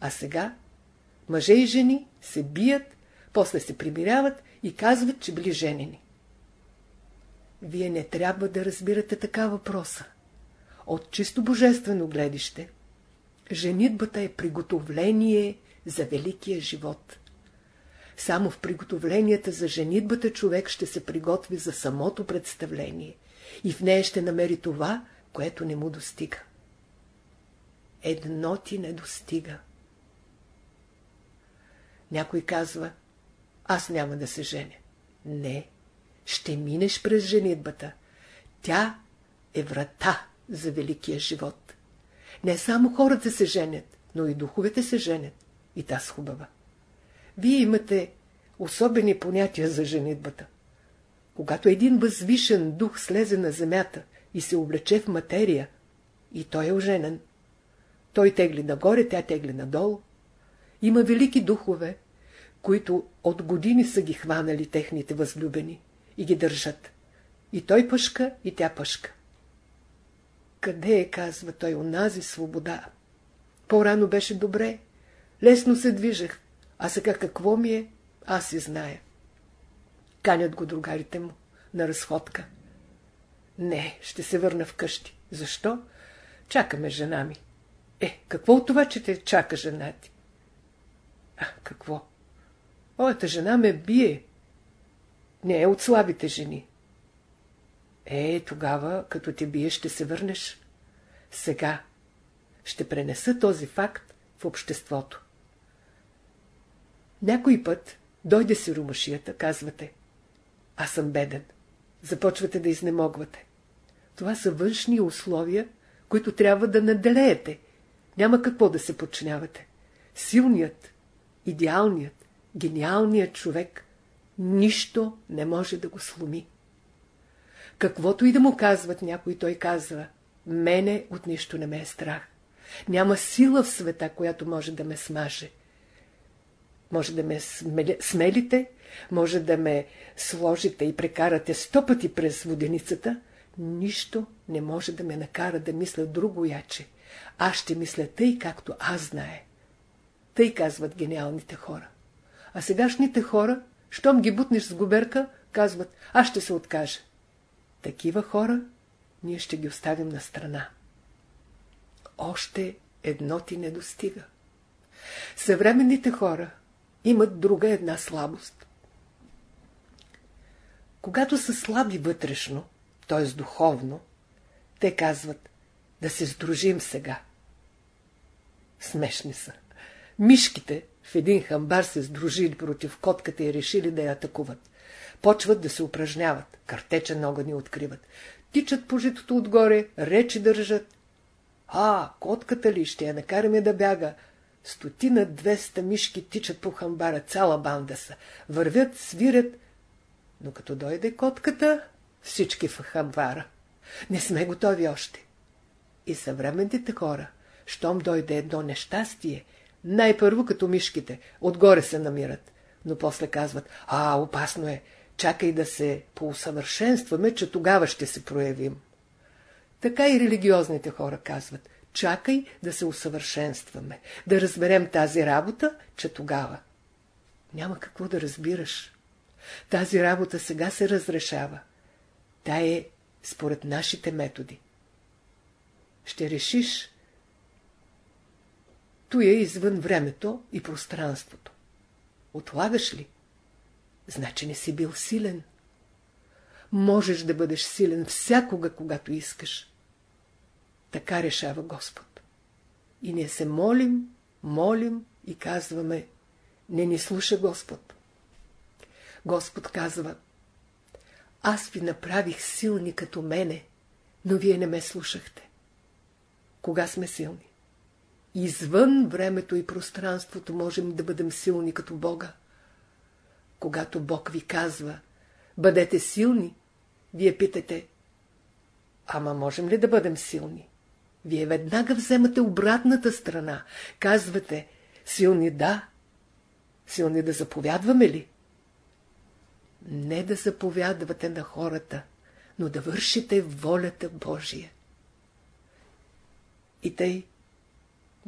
А сега мъже и жени се бият, после се примиряват и казват, че били женени. Вие не трябва да разбирате така въпроса. От чисто божествено гледище, женитбата е приготовление за великия живот. Само в приготовленията за женитбата човек ще се приготви за самото представление и в нея ще намери това, което не му достига. Едно ти не достига. Някой казва, аз няма да се женя. Не, ще минеш през женитбата. Тя е врата за великия живот. Не само хората се женят, но и духовете се женят. И таз хубава. Вие имате особени понятия за женитбата. Когато един възвишен дух слезе на земята и се облече в материя, и той е оженен. Той тегли нагоре, тя тегли надолу. Има велики духове, които от години са ги хванали техните възлюбени и ги държат. И той пъшка, и тя пъшка. Къде е, казва той, онази свобода? По-рано беше добре, лесно се движех, а сега какво ми е, аз си зная. Канят го другарите му на разходка. Не, ще се върна вкъщи. Защо? Чакаме жена ми. Е, какво от това, че те чака жена ти? А, какво? Моята жена ме бие. Не е от слабите жени. Е, тогава, като те бие, ще се върнеш. Сега ще пренеса този факт в обществото. Някой път дойде си румашията, казвате. Аз съм беден. Започвате да изнемогвате. Това са външни условия, които трябва да наделеете. Няма какво да се подчинявате. Силният, идеалният, гениалният човек нищо не може да го сломи. Каквото и да му казват някой, той казва, мене от нищо не ме е страх. Няма сила в света, която може да ме смаже. Може да ме смелите, може да ме сложите и прекарате сто пъти през воденицата, нищо не може да ме накара да мисля друго яче. Аз ще мисля тъй, както аз знае. Тъй казват гениалните хора. А сегашните хора, щом ги бутнеш с губерка, казват, аз ще се откажа. Такива хора ние ще ги оставим на страна. Още едно ти не достига. Съвременните хора имат друга една слабост. Когато са слаби вътрешно, т.е. духовно, те казват да се сдружим сега. Смешни са. Мишките в един хамбар се сдружили против котката и решили да я атакуват. Почват да се упражняват, картечен огън откриват. Тичат по житото отгоре, речи държат. А, котката ли, ще я накараме да бяга. Стотина двеста мишки тичат по хамбара, цяла банда са. Вървят, свирят, но като дойде котката, всички в хамбара. Не сме готови още. И съвременните хора, щом дойде едно нещастие, най-първо като мишките, отгоре се намират, но после казват, а, опасно е, чакай да се поусъвършенстваме, че тогава ще се проявим. Така и религиозните хора казват, чакай да се усъвършенстваме, да разберем тази работа, че тогава. Няма какво да разбираш. Тази работа сега се разрешава. Та е според нашите методи. Ще решиш, то е извън времето и пространството. Отлагаш ли? Значи не си бил силен. Можеш да бъдеш силен всякога, когато искаш. Така решава Господ. И ние се молим, молим и казваме, не ни слуша Господ. Господ казва, аз ви направих силни като мене, но вие не ме слушахте. Кога сме силни? Извън времето и пространството можем да бъдем силни като Бога. Когато Бог ви казва, бъдете силни, вие питате, ама можем ли да бъдем силни? Вие веднага вземате обратната страна. Казвате, Силни да. Силни да заповядваме ли? Не да заповядвате на хората, но да вършите волята Божия. И тъй,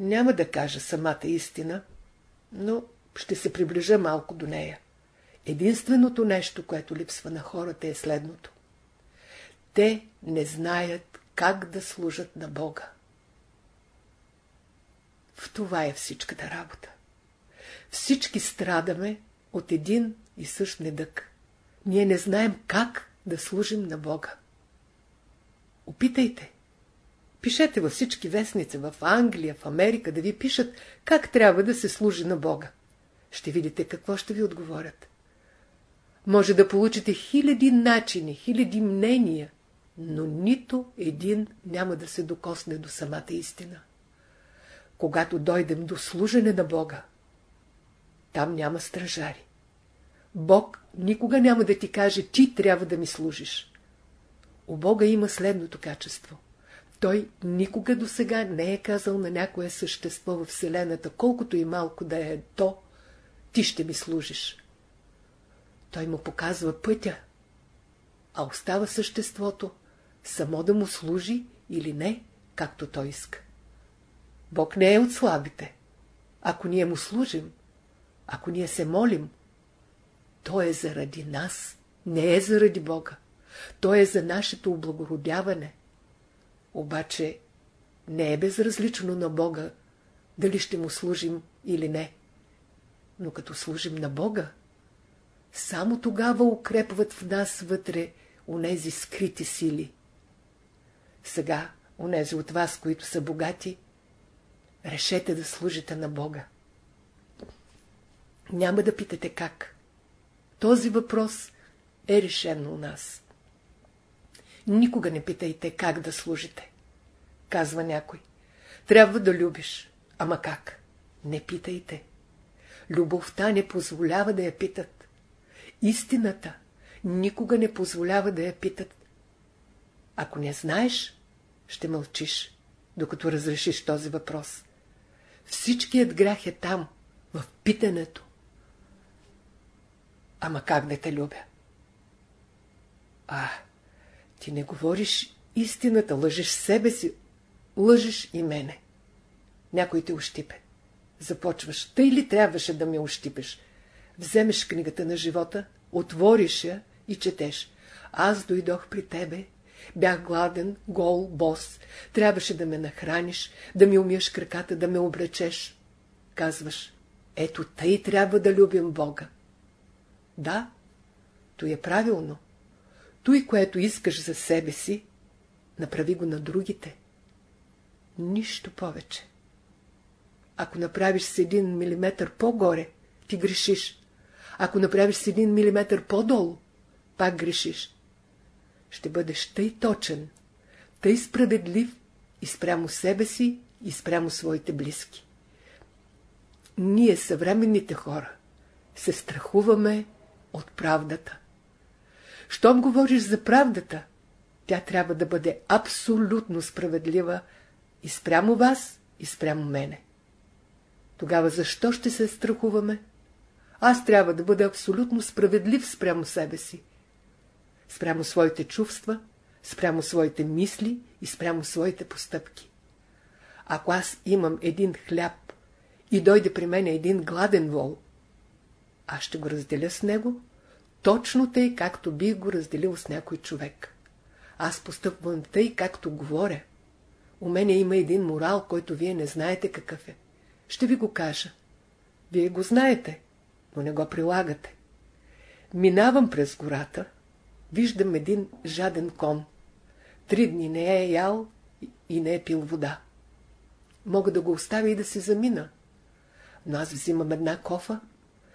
няма да кажа самата истина, но ще се приближа малко до нея. Единственото нещо, което липсва на хората е следното. Те не знаят как да служат на Бога. В това е всичката работа. Всички страдаме от един и същ недък. Ние не знаем как да служим на Бога. Опитайте. Пишете във всички вестници, в Англия, в Америка, да ви пишат как трябва да се служи на Бога. Ще видите какво ще ви отговорят. Може да получите хиляди начини, хиляди мнения, но нито един няма да се докосне до самата истина. Когато дойдем до служене на Бога, там няма стражари. Бог никога няма да ти каже, ти трябва да ми служиш. У Бога има следното качество. Той никога до сега не е казал на някое същество в Вселената, колкото и малко да е то, ти ще ми служиш. Той му показва пътя, а остава съществото само да му служи или не, както той иска. Бог не е от слабите. Ако ние му служим, ако ние се молим, то е заради нас, не е заради Бога. То е за нашето облагородяване. Обаче не е безразлично на Бога, дали ще му служим или не. Но като служим на Бога, само тогава укрепват в нас вътре онези скрити сили. Сега, онези от вас, които са богати, решете да служите на Бога. Няма да питате как. Този въпрос е решен у нас. Никога не питайте как да служите. Казва някой. Трябва да любиш. Ама как? Не питайте. Любовта не позволява да я питат. Истината никога не позволява да я питат. Ако не знаеш, ще мълчиш, докато разрешиш този въпрос. Всичкият грях е там, в питането. Ама как да те любя? А, ти не говориш истината, лъжеш себе си, лъжеш и мене. Някой те ощипе. Започваш. Тъй ли трябваше да ме ощипеш? Вземеш книгата на живота, отвориш я и четеш. Аз дойдох при тебе, бях гладен, гол, бос. Трябваше да ме нахраниш, да ми умиеш краката, да ме облечеш. Казваш, ето тъй трябва да любим Бога. Да, то е правилно. Той, което искаш за себе си, направи го на другите. Нищо повече. Ако направиш с един милиметър по-горе, ти грешиш. Ако направиш с един милиметър по-долу, пак грешиш. Ще бъдеш тъй точен, тъй справедлив и спрямо себе си, и спрямо своите близки. Ние, съвременните хора, се страхуваме от правдата. Щом говориш за правдата, тя трябва да бъде абсолютно справедлива и спрямо вас, и спрямо мене. Тогава защо ще се страхуваме? Аз трябва да бъда абсолютно справедлив спрямо себе си. Спрямо своите чувства, спрямо своите мисли и спрямо своите постъпки. Ако аз имам един хляб и дойде при мен един гладен вол, аз ще го разделя с него, точно тъй, както бих го разделил с някой човек. Аз постъпвам тъй, както говоря. У мене има един морал, който вие не знаете какъв е. Ще ви го кажа. Вие го знаете, но не го прилагате. Минавам през гората, виждам един жаден кон. Три дни не е ял и не е пил вода. Мога да го оставя и да се замина. Но аз взимам една кофа,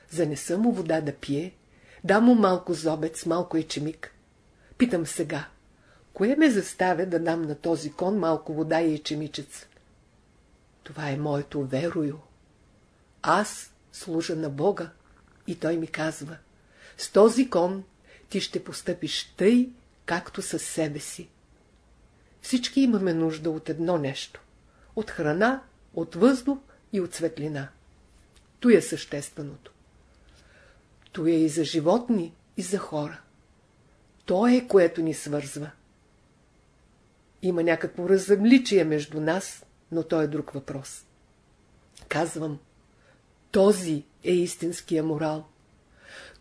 занеса му вода да пие, дам му малко зобец, малко ечемик. Питам сега, кое ме заставя да дам на този кон малко вода и ечемичец? Това е моето верою. Аз служа на Бога и той ми казва, с този кон ти ще постъпиш тъй, както със себе си. Всички имаме нужда от едно нещо. От храна, от въздух и от светлина. То е същественото. То е и за животни, и за хора. То е, което ни свързва. Има някакво различие между нас, но то е друг въпрос. Казвам, този е истинския морал.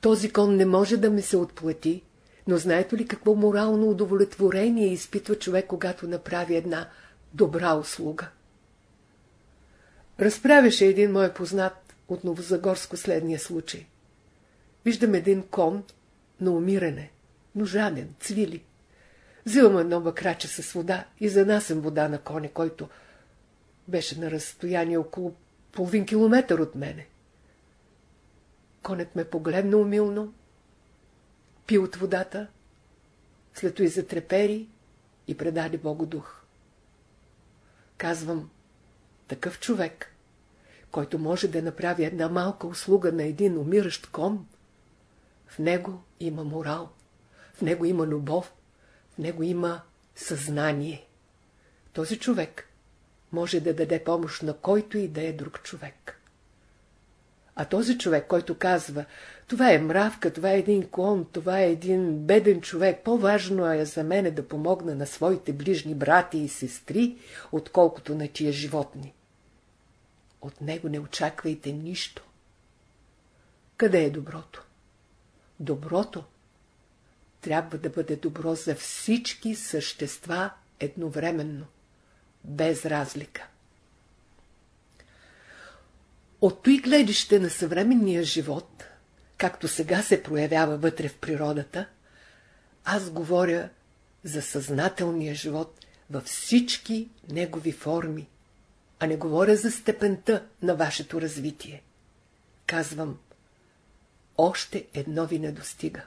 Този кон не може да ми се отплати, но знаете ли какво морално удовлетворение изпитва човек, когато направи една добра услуга? Разправяше един мой познат от Новозагорско следния случай. Виждам един кон на умиране, но жаден, цвили. Взимам едно бакраче с вода и занасям вода на коня, който беше на разстояние около половин километър от мене. Конят ме погледна умилно, пи от водата, след и затрепери и предаде Богу дух. Казвам, такъв човек, който може да направи една малка услуга на един умиращ кон, в него има морал, в него има любов, в него има съзнание. Този човек може да даде помощ на който и да е друг човек. А този човек, който казва, това е мравка, това е един клон, това е един беден човек, по-важно е за мене да помогна на своите ближни брати и сестри, отколкото на тия животни. От него не очаквайте нищо. Къде е доброто? Доброто трябва да бъде добро за всички същества едновременно, без разлика. От той гледище на съвременния живот, както сега се проявява вътре в природата, аз говоря за съзнателния живот във всички негови форми, а не говоря за степента на вашето развитие. Казвам, още едно ви не достига.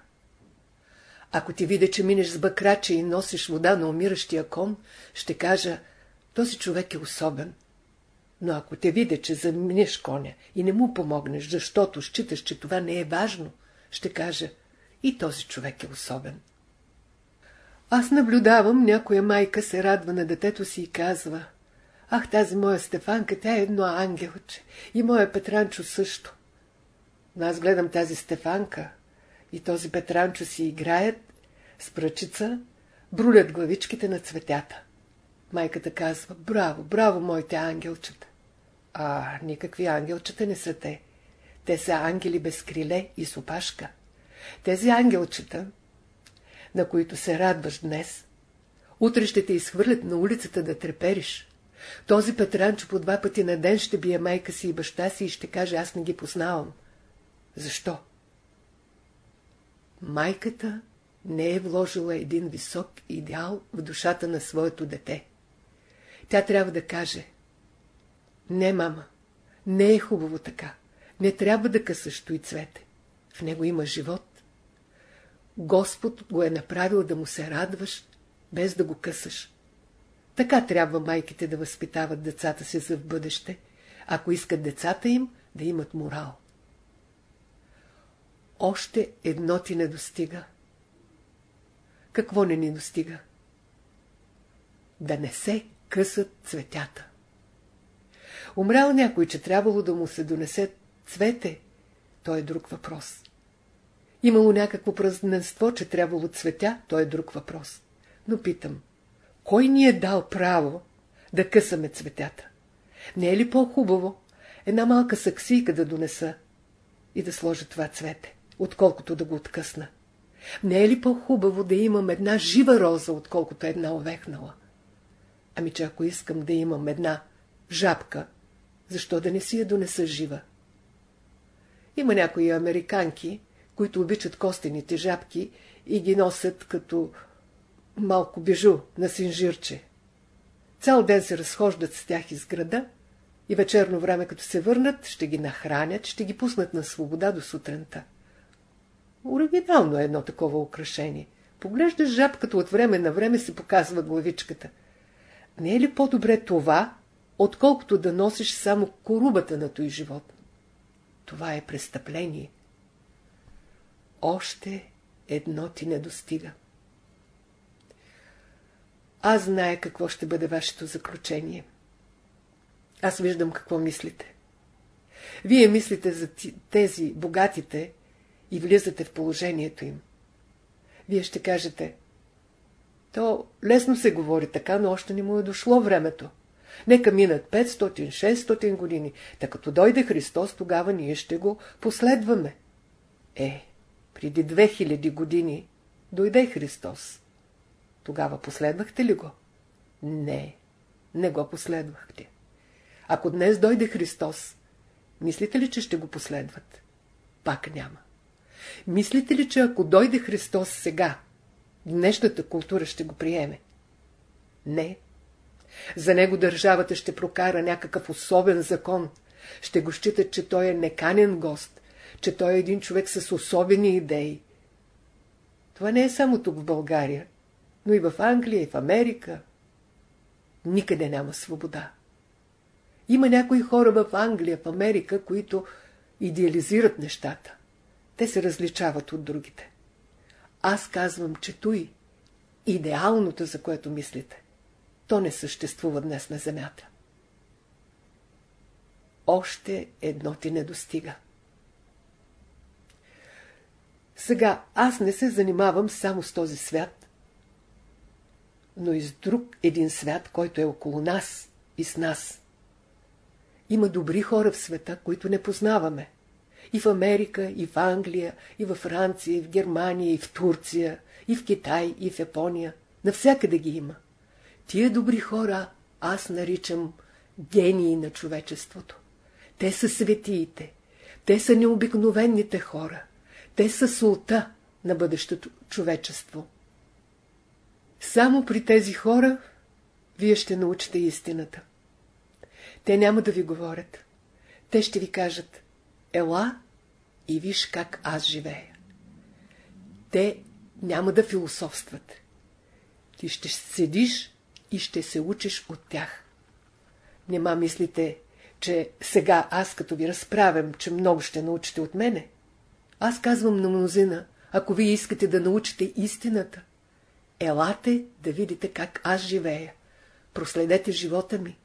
Ако ти видя, че минеш с бакраче и носиш вода на умиращия кон, ще кажа, този човек е особен. Но ако те видя, че заминеш коня и не му помогнеш, защото считаш, че това не е важно, ще кажа, и този човек е особен. Аз наблюдавам, някоя майка се радва на детето си и казва, ах, тази моя Стефанка, тя е едно ангелче, и моя Петранчо също. Но аз гледам тази Стефанка и този Петранчо си играят с пръчица, брулят главичките на цветята. Майката казва, браво, браво, моите ангелчета. А, никакви ангелчета не са те. Те са ангели без криле и с. Тези ангелчета, на които се радваш днес, утре ще те изхвърлят на улицата да трепериш. Този Петранчо по два пъти на ден ще бие майка си и баща си и ще каже, аз не ги познавам. Защо? Майката не е вложила един висок идеал в душата на своето дете. Тя трябва да каже Не, мама, не е хубаво така. Не трябва да късаш и цвете. В него има живот. Господ го е направил да му се радваш, без да го късаш. Така трябва майките да възпитават децата си за в бъдеще, ако искат децата им да имат морал. Още едно ти не достига. Какво не ни достига? Да не се късат цветята. Умрял някой, че трябвало да му се донесе цвете, то е друг въпрос. Имало някакво празненство, че трябвало цветя, то е друг въпрос. Но питам, кой ни е дал право да късаме цветята? Не е ли по-хубаво една малка саксийка да донеса и да сложа това цвете, отколкото да го откъсна? Не е ли по-хубаво да имам една жива роза, отколкото една овехнала? Ами че ако искам да имам една жабка, защо да не си я донеса жива? Има някои американки, които обичат костените жабки и ги носят като малко бежу на синжирче. Цял ден се разхождат с тях из града и вечерно време, като се върнат, ще ги нахранят, ще ги пуснат на свобода до сутринта. Оригинално е едно такова украшение. Поглеждаш жабката от време на време се показва главичката. Не е ли по-добре това, отколкото да носиш само корубата на той живот? Това е престъпление. Още едно ти не достига. Аз зная какво ще бъде вашето заключение. Аз виждам какво мислите. Вие мислите за тези богатите и влизате в положението им. Вие ще кажете, то лесно се говори така, но още не му е дошло времето. Нека минат 500-600 години, така като дойде Христос, тогава ние ще го последваме. Е, преди 2000 години дойде Христос. Тогава последвахте ли го? Не, не го последвахте. Ако днес дойде Христос, мислите ли, че ще го последват? Пак няма. Мислите ли, че ако дойде Христос сега, днешната култура ще го приеме? Не. За него държавата ще прокара някакъв особен закон. Ще го считат, че той е неканен гост, че той е един човек с особени идеи. Това не е само тук в България, но и в Англия, и в Америка. Никъде няма свобода. Има някои хора в Англия, в Америка, които идеализират нещата. Те се различават от другите. Аз казвам, че той, идеалното, за което мислите, то не съществува днес на земята. Още едно ти не достига. Сега аз не се занимавам само с този свят, но и с друг един свят, който е около нас и с нас. Има добри хора в света, които не познаваме. И в Америка, и в Англия, и в Франция, и в Германия, и в Турция, и в Китай, и в Япония. Навсякъде ги има. Тия добри хора аз наричам гении на човечеството. Те са светиите. Те са необикновените хора. Те са султа на бъдещето човечество. Само при тези хора вие ще научите истината. Те няма да ви говорят. Те ще ви кажат, ела и виж как аз живея. Те няма да философстват. Ти ще седиш и ще се учиш от тях. Нема мислите, че сега аз като ви разправям, че много ще научите от мене. Аз казвам на мнозина, ако вие искате да научите истината, елате да видите как аз живея. Проследете живота ми.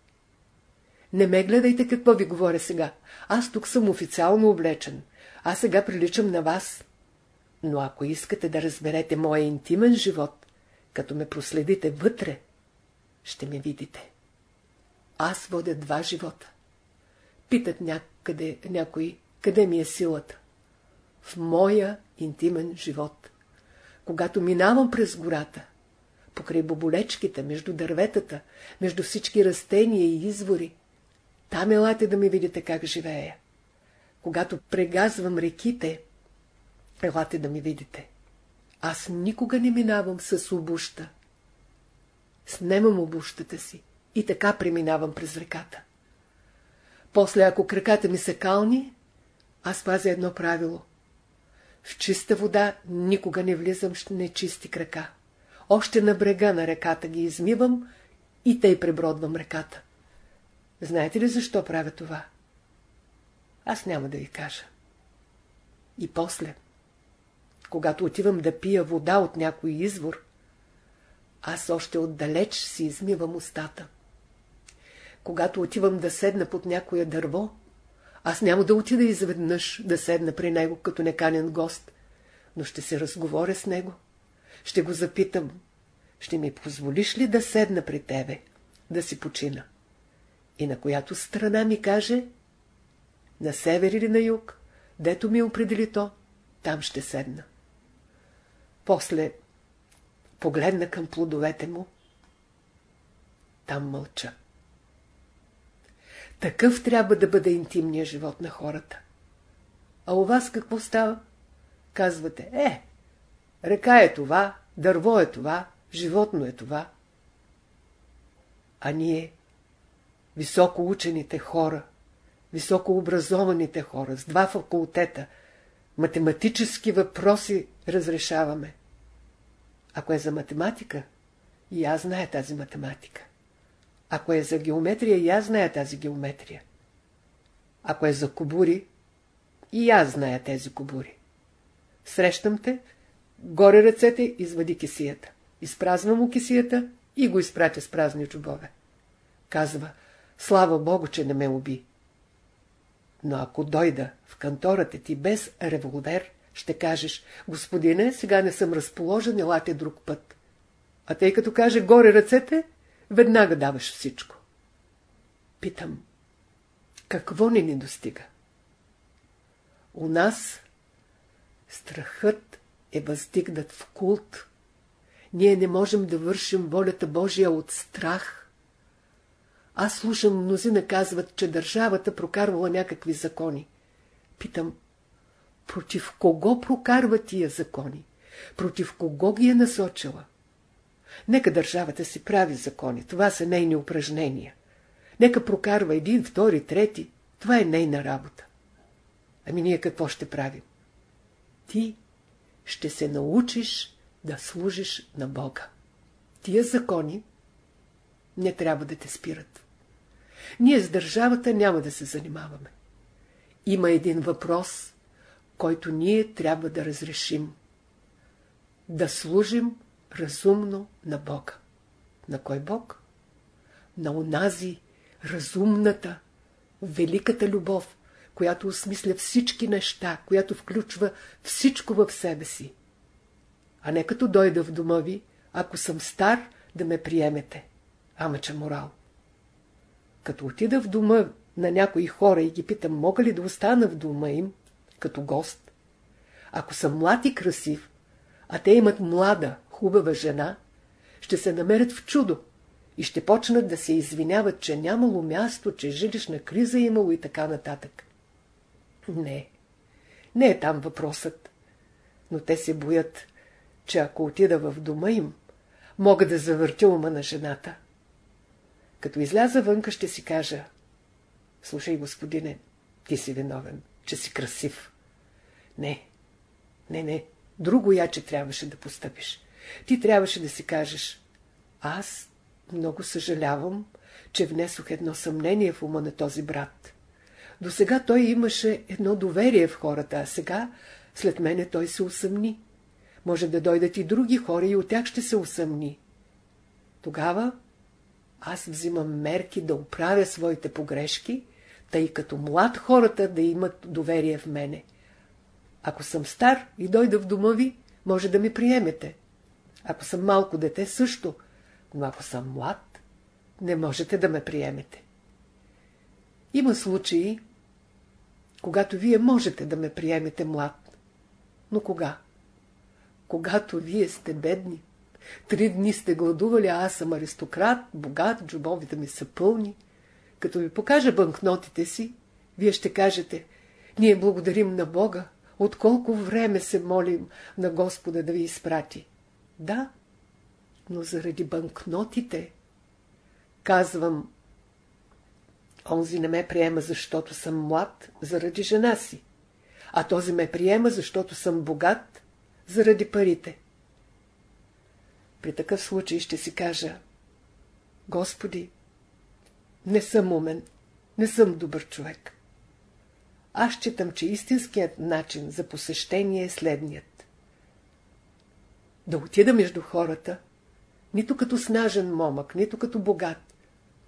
Не ме гледайте какво ви говоря сега. Аз тук съм официално облечен. Аз сега приличам на вас. Но ако искате да разберете моя интимен живот, като ме проследите вътре, ще ме видите. Аз водя два живота. Питат някъде някой, къде ми е силата. В моя интимен живот. Когато минавам през гората, покрай боболечките, между дърветата, между всички растения и извори, там елате да ми видите как живея. Когато прегазвам реките, елате да ми видите. Аз никога не минавам с обуща. Снемам обущата си и така преминавам през реката. После, ако краката ми са кални, аз пазя едно правило. В чиста вода никога не влизам с нечисти крака. Още на брега на реката ги измивам и тъй пребродвам реката. Знаете ли защо правя това? Аз няма да ви кажа. И после, когато отивам да пия вода от някой извор, аз още отдалеч си измивам устата. Когато отивам да седна под някое дърво, аз няма да отида изведнъж да седна при него като неканен гост, но ще се разговоря с него. Ще го запитам, ще ми позволиш ли да седна при тебе, да си почина? И на която страна ми каже, на север или на юг, дето ми определи то, там ще седна. После погледна към плодовете му, там мълча. Такъв трябва да бъде интимният живот на хората. А у вас какво става? Казвате, е, река е това, дърво е това, животно е това. А ние, високо учените хора, високо образованите хора, с два факултета, математически въпроси разрешаваме. Ако е за математика, и аз знае тази математика. Ако е за геометрия, и аз зная тази геометрия. Ако е за кубури, и аз зная тези кубури. Срещам те, горе ръцете, извади кисията. Изпразвам му кисията и го изпратя с празни чубове. Казва, слава Богу, че не ме уби. Но ако дойда в кантората ти без револвер, ще кажеш, господине, сега не съм разположен, елате друг път. А тъй като каже горе ръцете, веднага даваш всичко. Питам, какво не ни достига? У нас страхът е въздигнат в култ. Ние не можем да вършим волята Божия от страх. Аз слушам, мнозина казват, че държавата прокарвала някакви закони. Питам, против кого прокарва тия закони? Против кого ги е насочила? Нека държавата си прави закони, това са нейни упражнения. Нека прокарва един, втори, трети, това е нейна работа. Ами ние какво ще правим? Ти ще се научиш да служиш на Бога. Тия закони не трябва да те спират. Ние с държавата няма да се занимаваме. Има един въпрос, който ние трябва да разрешим. Да служим разумно на Бога. На кой Бог? На онази разумната, великата любов, която осмисля всички неща, която включва всичко в себе си. А не като дойда в дома ви, ако съм стар, да ме приемете. Ама че морал. Като отида в дома на някои хора и ги питам, мога ли да остана в дома им, като гост, ако съм млад и красив, а те имат млада, хубава жена, ще се намерят в чудо и ще почнат да се извиняват, че нямало място, че жилищна криза е имало и така нататък. Не, не е там въпросът. Но те се боят, че ако отида в дома им, мога да завъртя ума на жената. Като изляза вънка, ще си кажа, слушай, господине, ти си виновен, че си красив. Не, не, не, друго яче трябваше да постъпиш. Ти трябваше да си кажеш, аз много съжалявам, че внесох едно съмнение в ума на този брат. До сега той имаше едно доверие в хората, а сега, след мене, той се усъмни. Може да дойдат и други хора и от тях ще се усъмни. Тогава аз взимам мерки да оправя своите погрешки, тъй като млад хората да имат доверие в мене. Ако съм стар и дойда в дома ви, може да ми приемете. Ако съм малко дете, също. Но ако съм млад, не можете да ме приемете. Има случаи, когато вие можете да ме приемете млад. Но кога? Когато вие сте бедни. Три дни сте гладували, а аз съм аристократ, богат, джобовите ми са пълни. Като ви покажа банкнотите си, вие ще кажете, ние благодарим на Бога, от колко време се молим на Господа да ви изпрати. Да, но заради банкнотите. Казвам, онзи не ме приема, защото съм млад, заради жена си, а този ме приема, защото съм богат, заради парите. При такъв случай ще си кажа, Господи, не съм умен, не съм добър човек. Аз считам, че истинският начин за посещение е следният. Да отида между хората, нито като снажен момък, нито като богат,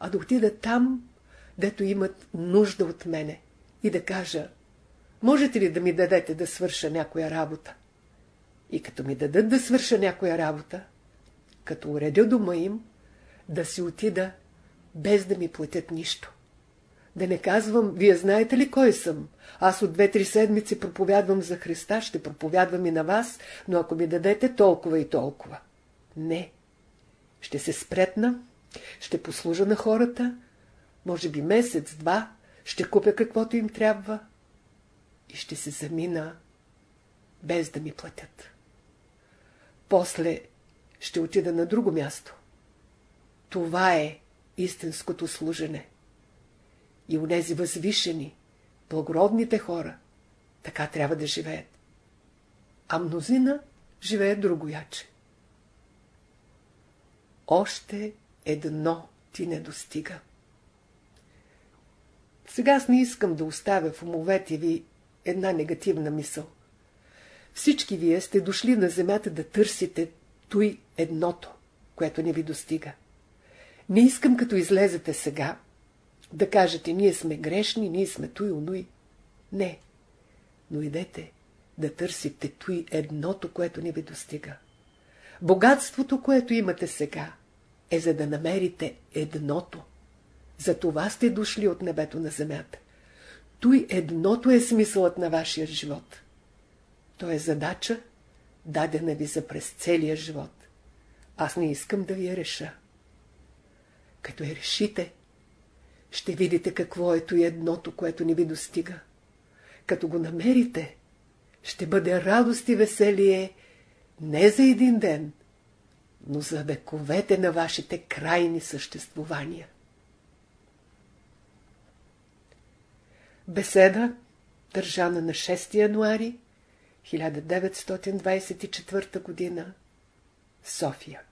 а да отида там, дето имат нужда от мене и да кажа, можете ли да ми дадете да свърша някоя работа? И като ми дадат да свърша някоя работа, като уредя дома им, да си отида, без да ми платят нищо. Да не казвам, вие знаете ли кой съм? Аз от две-три седмици проповядвам за Христа, ще проповядвам и на вас, но ако ми дадете толкова и толкова. Не. Ще се спретна, ще послужа на хората, може би месец, два, ще купя каквото им трябва и ще се замина без да ми платят. После ще отида на друго място. Това е истинското служене. И нези възвишени, благородните хора, така трябва да живеят. А мнозина живеят другояче. Още едно ти не достига. Сега аз не искам да оставя в умовете ви една негативна мисъл. Всички вие сте дошли на земята да търсите той едното, което не ви достига. Не искам като излезете сега да кажете, ние сме грешни, ние сме той онуй. Не. Но идете да търсите той едното, което не ви достига. Богатството, което имате сега, е за да намерите едното. За това сте дошли от небето на земята. Той едното е смисълът на вашия живот. То е задача, дадена ви за през целия живот. Аз не искам да ви я реша. Като я решите, ще видите какво е то едното, което не ви достига. Като го намерите, ще бъде радост и веселие не за един ден, но за вековете на вашите крайни съществувания. Беседа, държана на 6 януари 1924 г. София